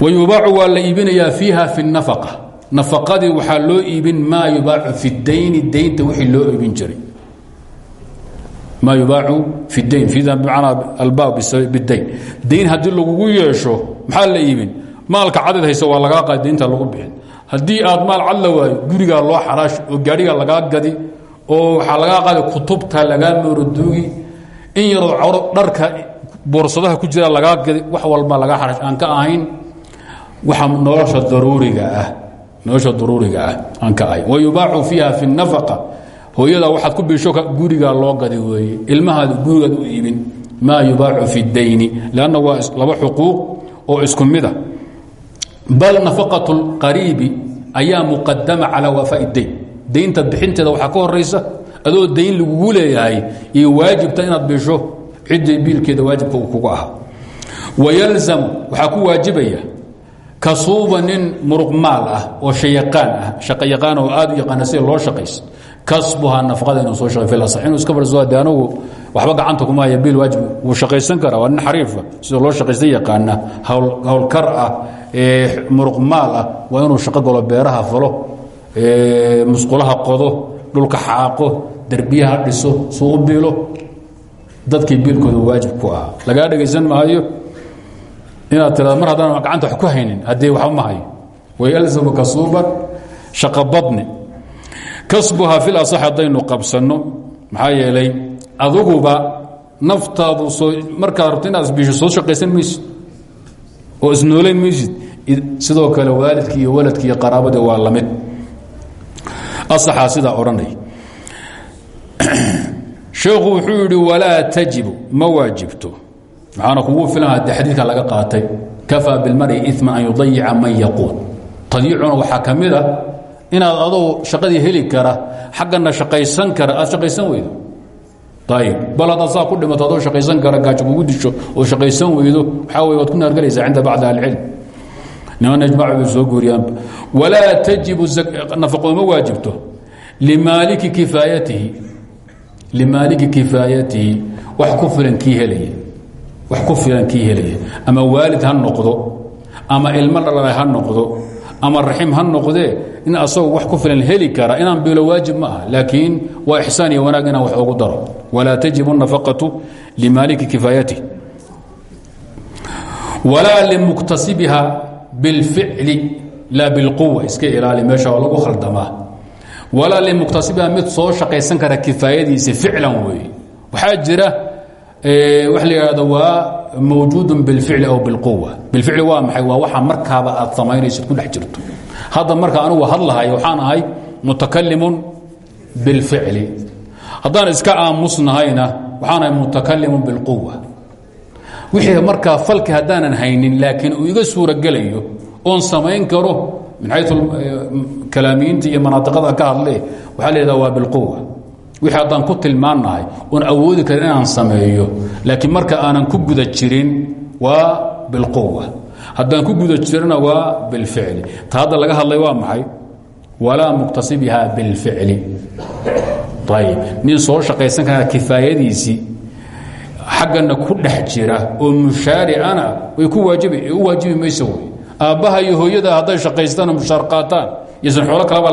Wayubaacu waa la iibinayaa fiiha fi nafaqa. Nafaqadii waxaa loo iibin maa yubaacu fi dayni daynta wixii loo iibin jiray. Maa yubaacu fi dayn fidan bmanaa albaab bidayn dayn haddii lagugu yeesho maxaa la iibin? maalka cadad haysa waa laga qaadi inta lagu bixin. Hadii aad maal cad la waayo gurigaa loo xaraash oo gaadhigaa lagaa gadi oo waxaa lagaa qaadi kutubta lagaa mooroduugi in yaroo caro dharka boorsadaha ku jira lagaa gadi wax walba lagaa xaraash. Aan ka ahayn waxa nolosha daruuriga ah nolosha daruuriga ah aan ka ahayn wayubaacu fiiha fi nafaqa. Hooyadaa waxaad ku biisho gurigaa loo gadi weeye. Ilmahaada gurigaad u iibin. Maa yubaacu fi dayni lanna waa laba xuquuq oo isku mid a bal nafaqaة اlqariibi ayaa muqadama calى wafaaء اdayn daynta bixinteeda waxaa ka horaysa adoo dayn lagugu leeyahay iyo waajibta inaad biisho ciddii biilkeeda waajibka uu kugu ahaa wayalzamu waxaa ku waajibaya kasuuba nin muruq maal ah oo shayaqaan ah shaqayaqaan oo aad u yaqaana sida loo shaqaysa kasbuhaa nafaqada inuu soo shaqay filas inuu iska farso de waxba gacanta kuma haya biil waajib wuu shaqaysan karaa waa nin xariifa sida loo shaqaysta yaqaana howlkar ah muruq maal ah waa inuu shaqo galo beeraha falo musqulaha qodo dhulka xaaqo derbiyaha dhiso suu u dadkii biilkooda waajib ku ahaa lagaa dhegaysan maayo? Inaad tirado mar haddaan gacanta wax ku haynin haddii waxba ma hayo. Wayalzamu kasuuban shaqa badni. Kasbuhaa fil asax haddaynu qabsanno yeelay aduguba naftaadu soo markaad rabto inaad isbiisho soo shaqaysan maysid oo isnoolayn maysid sidoo kale waalidki iyo waladki iyo qaraabadii waa la mid asaxaa sidaa odhanay. Sheekhu wuxuu yidhi walaa tajibu ma waajibto. Waxaana kugu filan haddii laga qaatay kafaa bilmari iman an yudayica man yaquul tadyiicuna waxaa ka mid a inaad adoo shaqadii heli kara xaggana shaqaysan kara. Aad shaqaysan weydo bal haddaad saa ku dhimato adoo shaqaysan kara gaajo kugu disho oo shaqaysan weydo waxaa wey waad ku naargelaysaa cinda bacdi ahlicilm niman ijmac bay soo guuriyaan walaa tajibu nafaqo ma waajibto limaaliki kifaayatihi limaaliki kifaayatihi wax ku filan kii helaya wax ku filan kii ama waalid ha noqdo ama ilmo dhalala ha noqdo ama raxim ha noqdee in asagoo wax ku filan heli kara inaan biilo waajib ma aha. Laakiin waa ixsaan iyo wax ogu daro. Walaa tajibu nafaqatu limaaliki kifaayatih walaa limuktasibiha bilficli laa bilquwa. Iska ilaali meesha oo lagu khaldamaa walaa limuktasibiha mid soo shaqaysan kara kifaayadiisa ficlan weeye. Waxaa jira waxa la yidhahdo waa mawjuud biاlficli aw biاlquwa bilficli waa maxay waa waxa markaaba aad samaynaysid ku dhex jirto hadda marka anugu hadlahayo waxaan ahay mutakalimun biاlficli haddaan iska aamusnahayna waxaan ahay mutakalimun biاlquwa wixii markaa falki haddaanan haynin laakiin uu iga suurogelayo oon samayn karo min xayu kalaamiyiinta iyo manaadiqada ka hadle waxaa la yidhahda waa biاlquwa wixii haddaan ku tilmaannahay oon awoodi karin inaan sameeyo laakiin marka aanan ku guda jirin waa bilquwa haddaan ku guda jirina waa bilficli. Ta hadda laga hadlay waa maxay? Walaa muktasibiha bilficli. Ayib nin soo shaqaysan kara kifaayadiisii xaggana ku dhex jira oo mushaaricana way ku waajibi u waajibi mayso wey aabbaha iyo hooyada hadday shaqaystaan mushaar qaataan iyosan xoolo kalaba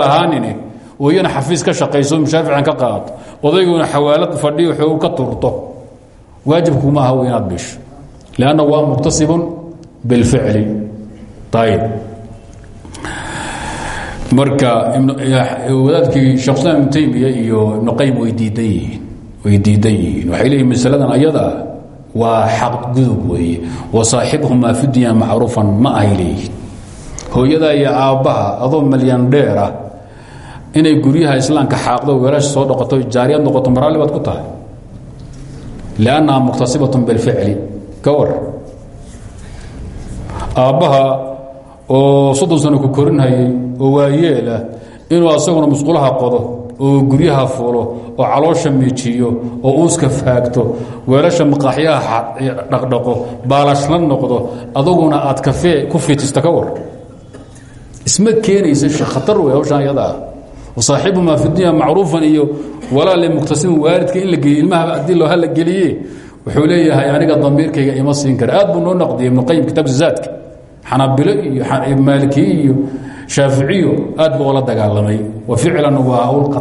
ooyana xafiis ka shaqayso mushaafican ka qaato. Odayguna xawaalad fadhiyo xoog ka turto. Waajibkuma aha w inaad bisho lanna waa muktasibun bilficli. Ayib marka wadaadkii shekhuislam ibnu taymiya iyo ibnu qayim way diidan way diidan yihiin. Waxay leeyihiin masaladan ayada waa xaqgudub weeye wa saaxibuhumaa fi dunya macruufan ma ahay leeyihiin iyo aabbaha adoo malyan dheer ah inay guryaha islaamka xaaqdo weelasha soo dhoqoto jaariyad noqoto maraalli baad ku tahay. Liannaha muktasibatun bilficli ka war. Aabbaha oo soddon sano ku korinhayay oo waayeelah inuu asaguna musqulaha qodo oo guryaha fulo oo caloosha miijiyo oo uuska faagto weelasha maqaaxyaha dhaqdhaqo baalashla noqdo adaguna aad kafee ku fitista ka war. Isma keenaysa khatar wey hawshaan iyada ah wasaaxibu maa fi dunya macruufan iyo walaa limuktasibin waalidka in la geliye ilmaha haddii loo hala geliye wuxuu leeyahay aniga damiirkayga ima siin kara aad buu noo naqdiyay ibnuqayim kitaab zaadka xanaabilo iyo maalikiye iyo shaaficiyo aad buu ola dagaalamay wa ficlan waa hawl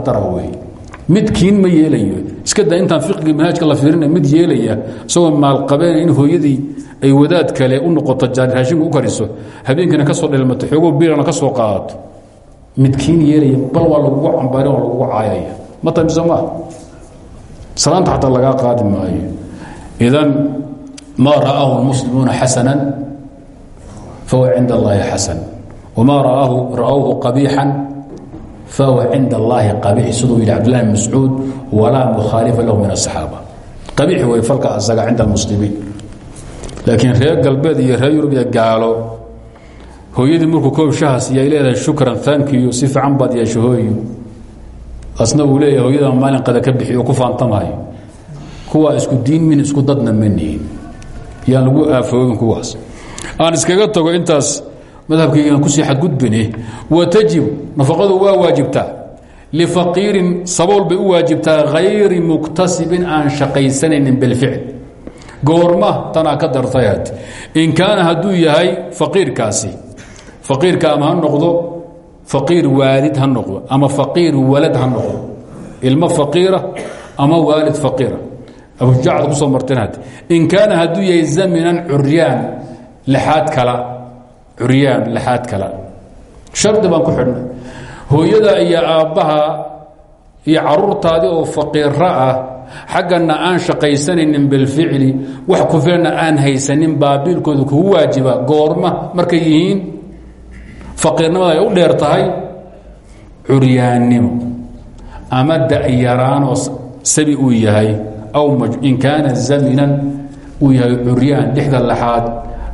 ma yeelayo iska da intaan fiqiga manhaajka la fiirina mid yeelaya isagoo maalqabeen in hooyadii ay wadaad kale u noqoto jaariraashinka u kariso habeenkiina ka soo dhelmato xoogoo biilana qaadato midkiin yeelaya bal waa lagugu cambaarin waa lagugu caayaya. Ma tamisa maa salaanta xataa lagaa qaadi maayo. Idan maa ra'aahu lmuslimuuna xasanan fahuwa cinda allaahi xasan. Wma ra'awhu qabiixan fahuwa cinda allaahi qabiix. Siduu yidhi cabdillah bn mascuud walaa mukhaalifa lahu min asaxaaba qabiix way falka asaga cinda almuslimiin. Laakiin reer galbeed iyo reer yurub gaalo hooyadii markuu koob shahaas iyay leedahay shukran thankiyo si fiican baad yeesha hooyo. Asna uu leeyahay maalin qada ka bixi oo ku faantamayo kuwaa isku diin min isku dadna ma nihin. Yaan lagu aafoogin kuwaas. Aan iskaga tago intaas madhabkaygaan ku sii xadgudbine watajib nafaqadu waa waajibtaa lifaqiirin sabool bay u waajibtaa hayri muktasibin aan shaqaysanaynin bilficl. Goorma tanaa ka dartayad in kaana hadduu yahay faqiirkaasi faqiirka ama ha noqdo faqiir waalid ha noqdo ama faqiir walad ha noqdo. Ilmo faqiira ama waalid faqiira. Abujacad ku soo marteenad in kaana hadduu yahay zaminan curyaan lixaad kala curyaan lixaad kala. Shardi baan ku xidhnay. Hooyada iyo aabbaha iyo caruurtaadii oo faqiira ah xaggana aan shaqaysanaynin bilficli wax ku filana aan haysanin baabiilkooda kugu waajiba goorma markay yihiin faqiirnimada ay u dheer tahay curyaannimo ama da'yaraanoo sabi uu yahay aw in kaana zaminan uu yahay curyaan laxaad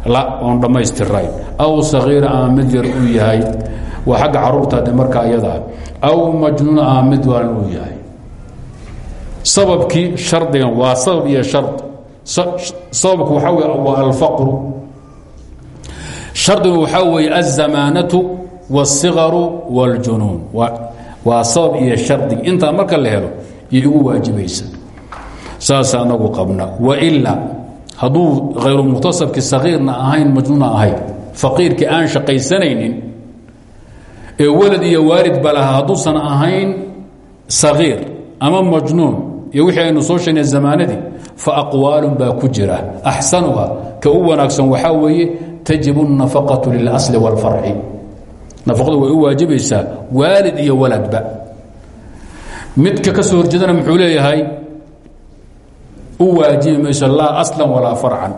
la oon dhammaystirayn aw sagiira ama mid yar uu yahay waa xagga caruurtaade markaa iyadaa aw majnuun ama mid waalan uu yahay. Sababkii shardigan waa sabab iyo shard sababku waxaa wey waa alfaqru shardigu waxaa weeye alzamaanatu wاlsigaru wاljunuun waa sabab iyo shardig intaa marka la helo iyo igu waajibaysa. Saasa anagu qabna. Waila hadduu hayru mukhtasabkii sagiirna ahayn majnuuna ahayn faqiirkii aan shaqaysanaynin ee walad iyo waalid ba lahaa hadduusan ahayn sagiir ama majnuun iyo wixii aynu soo sheegnay zamaanadii fa baa ku jira. Axsanuha ka u tajibu الnafaqaةu lilasli wاlfarci nafaqadu way u waajibaysaa waalid iyo waladba midka ka soo horjeedana muxuu leeyahay u waajibi mayso laa aslan walaa farcan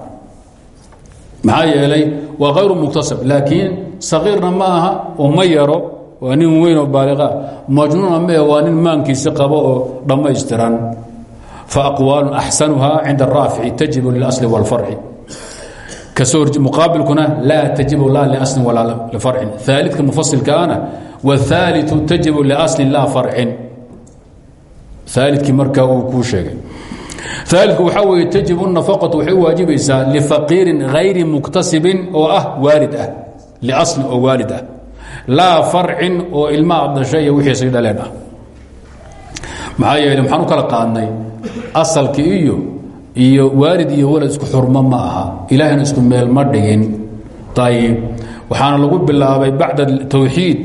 maxaa yeelay waa hayru muktasab laakiin sagiirna ma aha oo ma yaro waa nin weyn oo baaliqa majnuuna mee waa nin maankiisi qabo oo dhammaystiran fa aqwaalu axsanuha cinda araafici tajibu lilasli wاlfarci muqaabilkuna laa tajibu laa liaslin walaa lifarcin aalidka mufasilkaana wاthaaliu tajibu liaslin laa farcin. Aalidkii markaa uu kuu sheegay. Aalidku waxaa weeye tajibu nafaqatu waxay u waajibaysaa lifaqiirin hayri muktasibin oo ah waalid ah. Liaslin oo waalid ah. Laa farcin oo ilma ad dhashay iyo wixiisay dhaleen ah. Maxaa yeele maxaan u kala qaadnay asalki iyo iyo waalid iyo walad isku xurmo ma aha ilaahayna isku meel ma dhigin ayib waxaana lagu bilaabay bacda tawxiid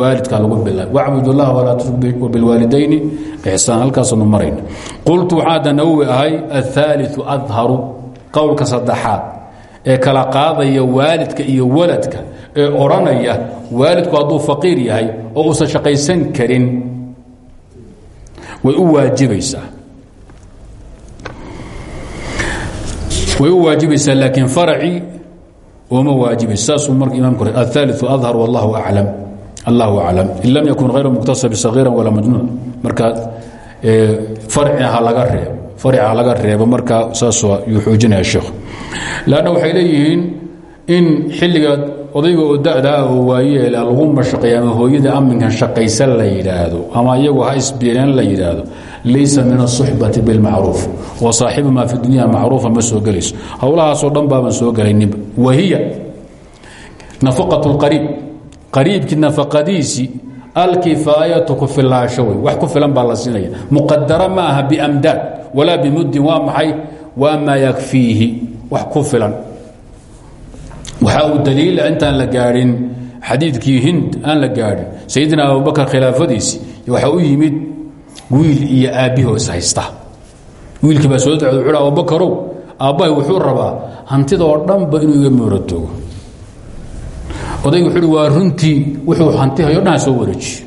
waalidkaa lagu bilaabay wacbud اllah walaa tushrik bilwaalidayni ixsaan halkaasanu marayna qultu waxaa hadda nawowi ahay aلثaaliثu adharu qowlka saddexaad ee kala qaadaya waalidka iyo waladka ee odhanaya waalidku hadduu faqiir yahay oo uusan shaqaysan karin way u waajibaysaa way u waajibaysaa laakiin faracii ooma waajibaysa saasuu marka imaamku aلثaaliثu adhar wallahu aclam allahu aclam in lam yakun hayra muktasabi sagiira walaa majnuun marka farci ha laga reebo farci ha laga reebo marka saas yuu xoojinaya sheekhu lanna waxay leeyihiin in xilliga odayga oo da-daa oo waayeela lagu mashaqeeya ama hooyada amminkan shaqaysan la yidhaahdo ama iyagu ha isbiireen la yidhaahdo laysa min asuxbati bilmacruuf. Wa saaxibu maa fi dunya macruufa ma soo gelayso. Howlahaasoo dhan baaban soo gelayninba wahiya nafaqat lqariib. Qariibkii nafaqadiisii alkifaayatu ku filaasho wey. Wax ku filan baa la siinaya. Muqadara ma aha biamdaad walaa bimuddin waa maxay? Waa maa yakfiihi. Wax ku filan. Waxaa uu daliila intaan la gaadhin xadiidkii hind aan la gaadhin wiil iyo aabbihi is haysta. Wiilkii baa soo dacda wuxuuhi abubakarow aabbahay wuxuu rabaa hantidoo dhanba inuu iga moorotoogo odaygu wuxuu uhi waa runtii wuxuu hantihayo dhan soo wareejiyo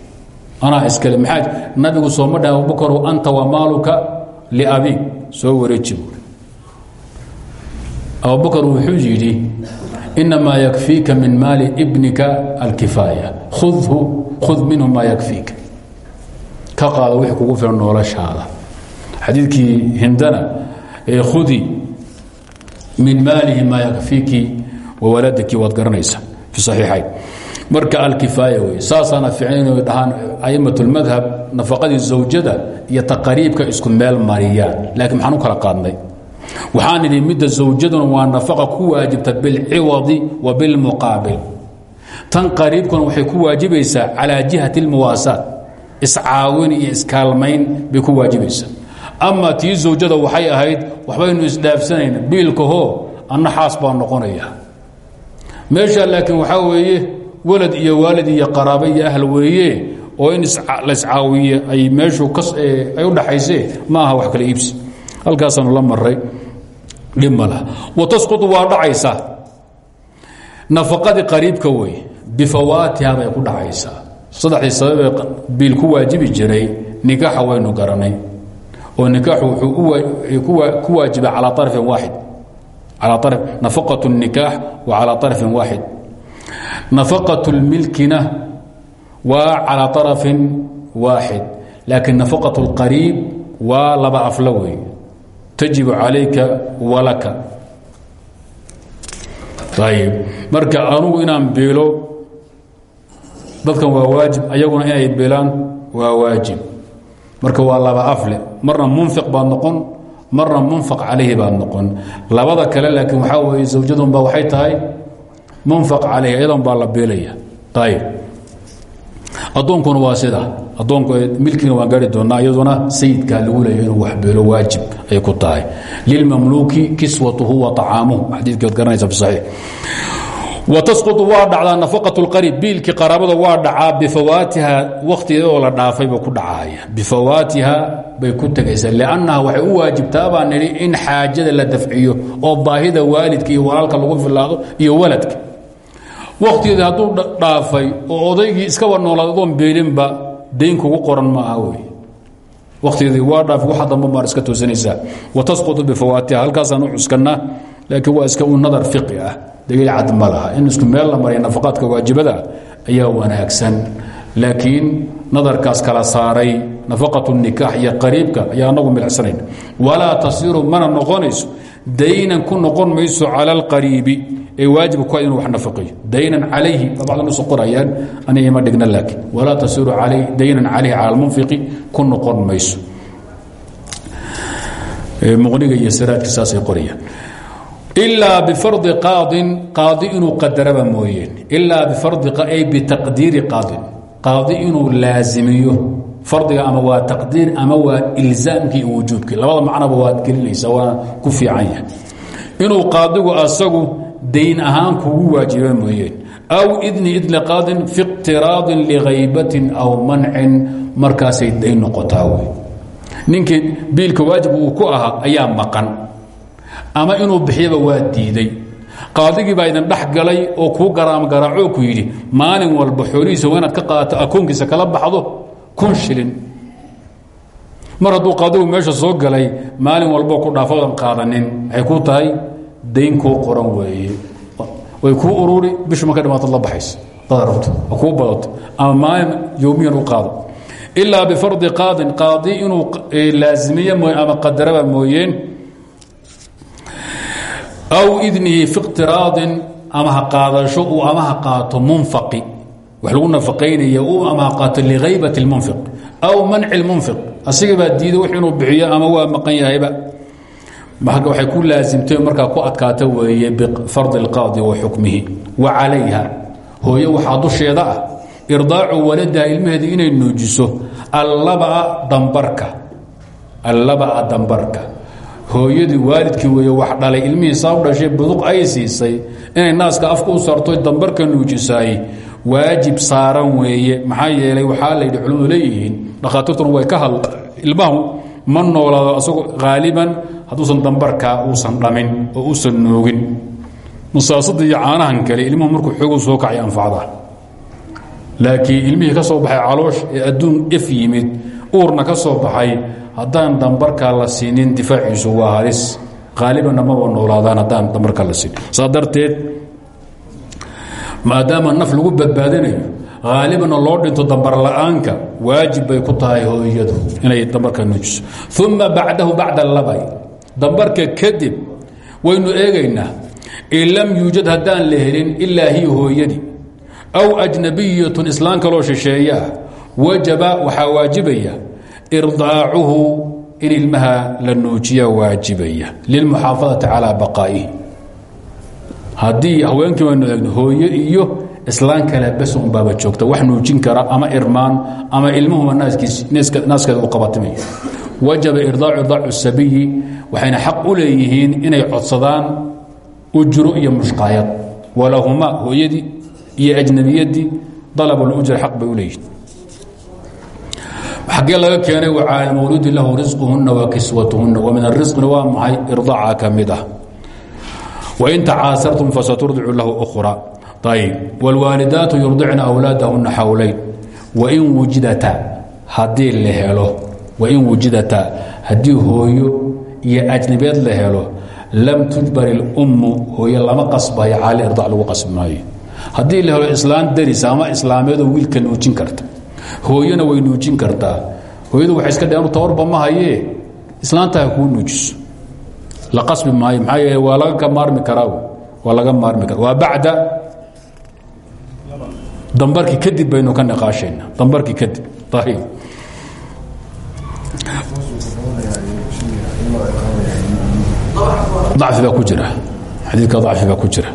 anaa iskale maxaa nabigu sooma dhaha abubakarow anta wa maaluka liabiig soo wareeji buui abubakar wuxuu yidhi inamaa yakfiika min maali bnika alkifaaya. Udhu khud minhu maa yakfiika ka qaado wixii kugu filan noloshaada. Xadiidkii hindana ee khudi min maalihi maa yakfiiki wawaladiki waad garanaysa fi saxiixayn marka alkifaaya wey saasaana fiican inay dhahaan a'imat اlmadhab nafaqadii zawjada iyo taqariibka isku meel mariyaan laakiin maxaan kala qaadnay? Waxaan idhi midda zawjaduna waa nafaqa ku waajibta bilciwadi wa bilmuqaabil. Tan qariibkuna waxay ku waajibaysaa calaa jihati اlmuwaasaat iscaawin iyo iskaalmayn bay ku waajibaysaa ama tii zawjada waxay ahayd waxbaynu isdhaafsanayna biilkahoo anna xaas baa noqonaya meesha laakiin waxaa weeye walad iyo waalid iyo qaraabo iyo ahl weeye oo in laiscaawiye ay meeshu ay u dhaxaysee ma aha wax kala iibsi. Halkaasaanu la maray dhib ma laha. Wa tasqutu waa dhacaysaa. Nafaqadii qariibka wey bifawaatiha bay ku dhacaysaa saddexdii sababee biil ku waajibi jiray nikaaxa waynu garanay oo nikaaxu wuxuu ku waajiba calaa arafin waaxid calaa ar nafaqat الnikaax wa calaa طarafin waaxid nafaqaة اlmilkina waa calaa طarafin waaxid laakiin nafaqaة اlqariib waa laba afla wey tajibu calayka walaka ayb marka anugu inaan biilo dadkan waa waajib ayaguna inay bilaan waa waajib. Marka waa laba afle marna munfiq baad noqon marna munfaq calayhi baad noqon. Labada kale laakiin waxaa weeye zawjadunba waxay tahay munfaq calayhi iyadan baa la biilaya ayb addoonkuna waa sida. Addoonku milkiina waan gaari doonaa iyaduna sayidkaa lagu leeya inuu wax beelo waajib ay ku tahay. Lilmamluuki kiswatuhu wa طacaamuhu xadiidkeed garanaysa fi saxiix watasqutu waa dhacdaa nafaqat اlqarib biilkii qaraabada waa dhacaa bifawaatiha wakhtigeeda oo la dhaafayba ku dhacaya bifawaatiha bay ku tegaysaa liannaha waxay u waajibtaa baan nidhi in xaajada la dafciyo oo baahida waalidka iyo walaalka lagu filaado iyo waladka wakhtigeedi hadduu dhaafay oo odaygii iskaba noolaad adoon beelinba dayn kugu qoran ma aha wey wakhtigeedii waa dhaafay waxa damba maar iska toosanaysaa watasqutu bifawaatiha halkaasaan u cuskannaa laakiin ah daliil cad ma laha. In isku meel la mariya nafaqaadka waajibada ayaa wanaagsan. Laakiin nadarkaas kala saaray nafaqat nikaax iyo qariibka ayaa anagu milicsanayn walaa tasiru mana noqonayso daynan ku noqon mayso cala alqariibi ee waajibka ku inu wax nafaqeeyo. Daynan calayhi bacd nusu qorayaan aniga ima dhigna laakiin. Walaa tasiru daynan calayhi cala almunfiqi ku noqon mayso. Muqniga iyo siraadka saasay qorayaan ilaa bifardi qaadin qaadi inuu qadaraba mooyeen ilaa bifardi ay bitaqdiiri qaadin. Qaadi inuu laazimiyo. Fardiga ama waa taqdiir ama waa ilzaamkii iyo wujuubkii. Labada macnaba waad gelinaysa waana ku fiican yahay. Inuu qaadigu asagu dayn ahaan kugu waajiba mooyeen aw idni idli qaadin fi iqtiraadin ligaybatin aw mancin markaasay dayn noqotaa ninkii biilka waajibka uu ku ahaa ayaa maqan ama inuu bixiyaba waa diiday. Qaadigii baa idin galay oo kuu garaamgaraacoo ku yidhi maalin walba xoolihiisa waa ka qaadato akoonkiisa kala baxdo kun shilin. Mar hadduu meesha soo galay maalin walboo ku dhaafoodan qaadanin. Waxay ku tahay dayn kuu qoran weeye. Way kuu ururi bishu marka dhimaatad la baxayso dad rabto kuu ama maalin yowmiyan u qaado. Ilaa bifardi qaadin qaadi inuu laazimiye mooye ama qadaraba mooyeen aw idnihi fi iqtiraadin amaha qaadasho uu amaha qaato munfaqi wa lagu nafaqaynaya uu amaha qaato liaybat munfiq aw manci munfiq asigabaa diida w inuu bixiyo ama waa maqan yahayba. Waay ku laasimtay markaa ku adkaata weeye bifardi اlqaadi wa xukmihi wa calayha. Hooye waxaa dusheeda ah irdaacu waladaha ilmaheeda inay nuujiso allabaa dambarka hooyadii waalidkii weeye wax dhalay ilmihii saa u dhashay buduq ay siisay inay naaska afka u saarto dambarka nuujisaay waajib saaran weeye. Maxaa yeelay waxaa layidhi culimmadu leeyihiin dhakhaatiirtuna way ka hadla ilmahu ma noolaado asagoo haaliban hadduusan dambarkaa uusan dhamin oo uusan noogin. Musaasada iyo caanahan kale ilmuhu markuu xoogu soo kacay anfacda laakiin ilmihii ka soo baxay caloosh ee adduun ef yimid uurna ka soo baxay haddaan dambarkaa la siinin difaaciisu waa halis. Haalibanna maba noolaadaan haddaan dambarkaa la siinin saa darteed maadaama naf lagu badbaadinayo haalibanna loo dhinto dambar la'aanka waajib bay ku tahay hooyadu inay dambarka nuujiso. Uma bacdahu bacda labay dambarka kadib waynu eegaynaa in lam yuujad haddaan la helin ilaa hiya hooyadii. Aw ajnabiyatun islaan kaloo shisheeye ah wajaba waxaa waajibaya irdaacuhu in ilmaha la nuujiya waajibaya lilmuxaafadati calaa baqaa'ihi. Haddii haweenkii baynu eegno hooye iyo islaan kale bes unbaaba joogta wax nuujin kara ama irmaan ama ilmuhuba naaskeeda u qabatimay wajaba irdaacu irdaacu sabiyi waxayna xaq u leeyihiin inay codsadaan ujro iyo mushqaayad. Walahumaa hooyadii iyo ajnabiyadii dalabulujra xaq bay u leeyihiin xaggee laga keenay wacala mawluudi lahu risquhunna wa kiswatuhunna wa min arisqina waa maxay? Irdaaca ka mid ah. Wain tacaasartum fasaturdicu lahu ukhra. Ayb wاlwaalidaatu yurdicna awlaadahuna xawlayn. Wain wujidata haddii la helo wain wujidata haddii hooyo iyo ajnabeed la helo lam tujbar اlummu hooye lama qasbayo cali irdac lagu qasbi maayo haddii la wiilka nuujin karta hooyana way nuujin kartaa. Hooyadu waxay iska dheen tawarba ma hayee islaanta ha kuu nuujiso. La qasbi maayo maxaa yeele waa laga maarmi karaa waa laga maarmi kara waa bacda. Dambarkii kadib baynu ka niqaashayna dambarkii kadib. Ayib dacfi baa ku jira. Xadiidka dacfi baa ku jira.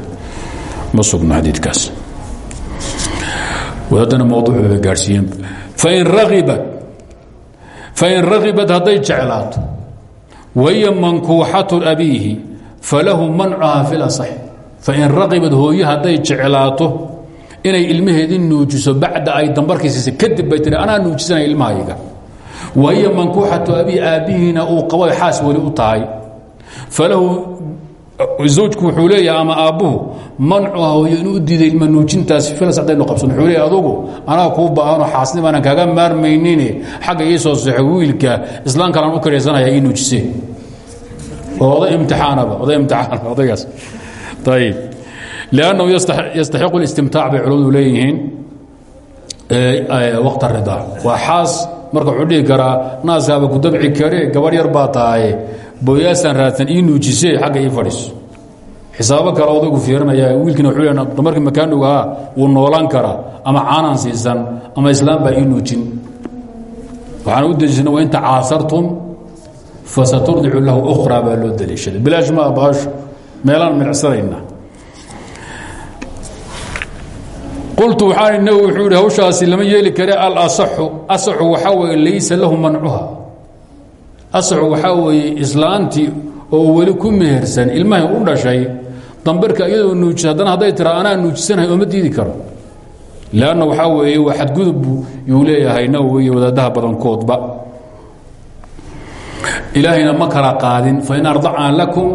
Ma sugno xadiidkaas wadaadana mawduuc bay gaadhsiiyeen. Fain ragibat fain ragibat hadday jeclaato wahiya mankuuxatu abiihi falahu mancuhaa fi lasax fain ragibat hooye hadday jeclaato inay ilmaheedii nuujiso bacda ay dambarkii siisay kadib bay tihi anaa nuujisanaya ilmahayga wahiya mankuuxatu abiihi aabbihiina uu qabo xaas weli zawjku wuxuu leeyahay ama aabbuhu mancuha hooyo inuu diiday ilma nuujintaas filas haddaynu qabsan wuxuu leeyahay adugu anaa kuu baahanoo xaasnimaanan kaga maarmaynine xagga ii soo seexo wiilka islaan kalaan u karaysanaya ii nuujisee oo oday imtixaanaba oday imtixaanaba odaygaas ayib liannahu yastaxiqu اlistimtaac bay culamadu leeyihiin. Waqt aridaa waa xaas marka wuxuu dhihi karaa naaskaaba ku dabci kare gabarh yar baa tahaye booyaasaan raadsan ii nuujisee xagga ii fadhiiso. Xisaabo kale odaygu fiirinaya wiilkiina wuxuu leeyahay damarkii makaanugaha wuu noolaan karaa ama caanaan siisan ama islaam baa ii nuujin. Waxaan u dejisana wa inta caasartum fasaturdicu lahu ukhraa baa loo daliishaday bilaash ma baasho meelaan milcsanayna qultu waxaan nawi wuxuu yidhi hawshaasi lama yeeli kare alasaxu asaxu waxaa weeye laysa lahu mancuha asaxu waxaa weeye islaantii oo weli ku mehersan ilmahay u dhashay dambarka iyadoo nuujisa haddana hadday tira anaa nuujisanahay ooma diidi karo. Leanna waxaa weeye waa xadgudub yuu leeyahay nawowi iyo wadaadaha badankoodba. Ilaahayna ma kala qaadin fain ardacna lakum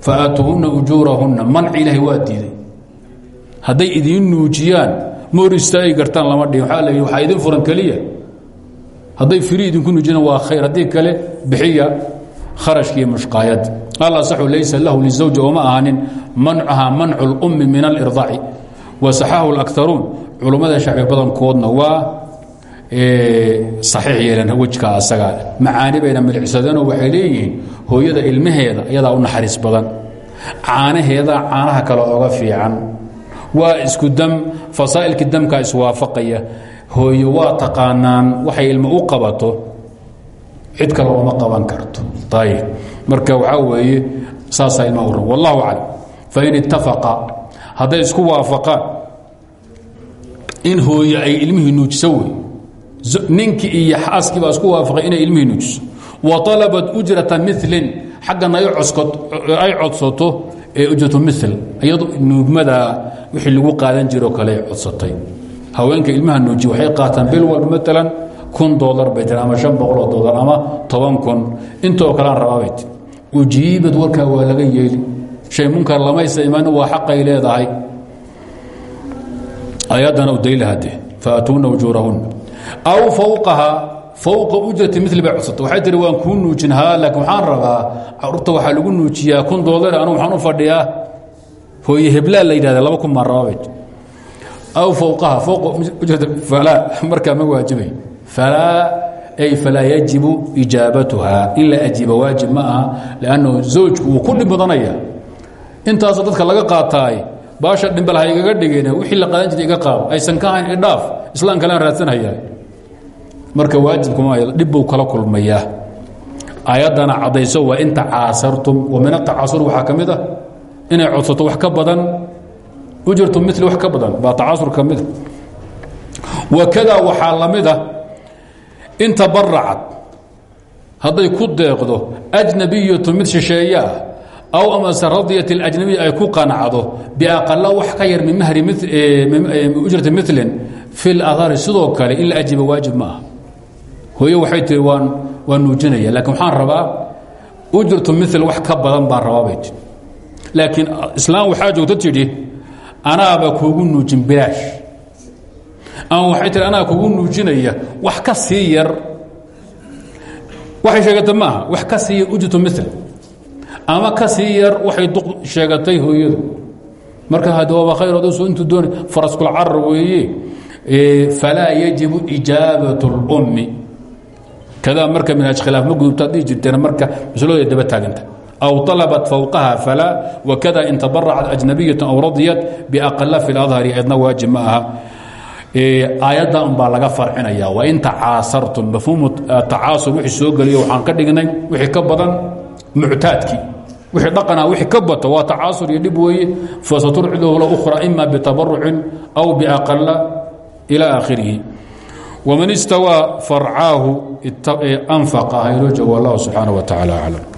faatuuhunna ujuurahunna. Manci ilaahay waa diiday. Hadday idiin nuujiyaan ma hor istaagi lama dhihin. Waxaa la yidhi waxaa idin furan keliya hadday firi idinku nuujiyaan waa khayr. Haddii kale bixiya kharashkiiyo mushqaayad alasaxu laysa lahu lizawji ooma ahanin mancaha mancu اlummi min alirdaci wasaxahu اlaktaruun culummada shacbi badankoodna waa saxiix yeeleen wejka asaga. Macaani bayna milicsadeenoo waxay leeyihiin hooyada ilmaheeda iyadaa u naxariis badan. Caanaheeda caanaha kale oga fiican. Waa isku dam fasaa'ilkii damkaa iswaafaqaya hooyo waa taqaanaan waxay ilmo u qabato cid kale ooma qaban karto. Ayib marka waxaa weeye saasaa ilma u wallahu aclam. Fain ittafaqa hadday isku waafaqaan in hooye ay ilmihii nuujiso wey iyo xaaskii baa isku waafaqay inay ilmihii nuujiso. Wa alabat ujrata milin xaggana ay codsato ee ujratu mil iyado nuugmada wixii lagu qaadan jiroo kale codsatay haweenka ilmaha nuuji waxay qaataan bil walba maalan kun dolar bay tir ama an boqoloo dolar ama toban kun. Intoo kalean rabaabay tir ujiibad warkaa waa laga yeeli. Shay munkar lamaysa imaan waa xaqay leedahay. Ayaddana u daylahade faatuuna ujuurahunna aw fawqaha fawqa ujrati mil bay codsata waxay tihi waan kuu nuujin haa laakiin waxaan rabaa carurta lagu nuujiyaa kun dolar anu waxaan u fadhiyaa. Hooye heblaa la laba kun rabaabay aw ujrati falaa markaa ma waajibay falaa ay falaa yajibu ijaabatuha in la ajiiba waajib ma aha lannahu zawjku wuu ku dhib badanaya intaasoo dadka laga qaataay baasha dhimbal ha igaga dhigeen wixii la qaadan jiray iga qaado aysan ka ahayn idhaaf islaan kalean raadsanhayaa marka waajibkuma dhib buu kala kulmayaa ayaddana caddayso waa in tacaasartum wa min atacaasur waxaa ka mid ah inay ujratu mili wax ka badan baa tacaasur ka mida wakada waxaa la mid a in ku deeqdo ajnabiyatu mid shisheeye ah aw amase radiyat اlajnabiya ay ku qanacdo biaqala wax ka yar min mahri ujrati milin fi اladhari sidoo kale in la ajiba waajib ma aha hooye waxay tihi waan waan nuujinaya lakiin waxaan rabaa ujratu mil wax ka badan laakiin islaam waxaa joogto tidhi anaaba kuugu nuujin bilaash. Ama waxay tihi anaa kugu nuujinaya wax ka sii yar. Waxay sheegata maaha wax ka sii yar mil ama ka sii yar waxay duq sheegatay hooyadu. Marka hade waaba khayr intuu doona faraskula carar weeye falaa yajibu ijaabat اlummi kadaa marka minhaaj khilaaf ma gudubtaad dhihi marka maslooda daba taaganta aw طalabat fawqaha falaa wakada in tabaracat ajnabiyat aw radiyat biaqala fi اladhari aydna waajib ma aha aayadda unbaa laga farcinaya wain tacaasartum mafhuumu tacaasur wixii soo geliyo waxaan ka dhignay wixii ka badan muctaadkii wixii dhaqana wixii ka bato waa tacaasur iyo dhib weeye fasaturciduhu la ukhra ima bitabarucin aw biaqala ila aakhirihi waman istawaa farcaahu anfaqa hayloo joogo wallahu subxaanaه wa tacaala aclam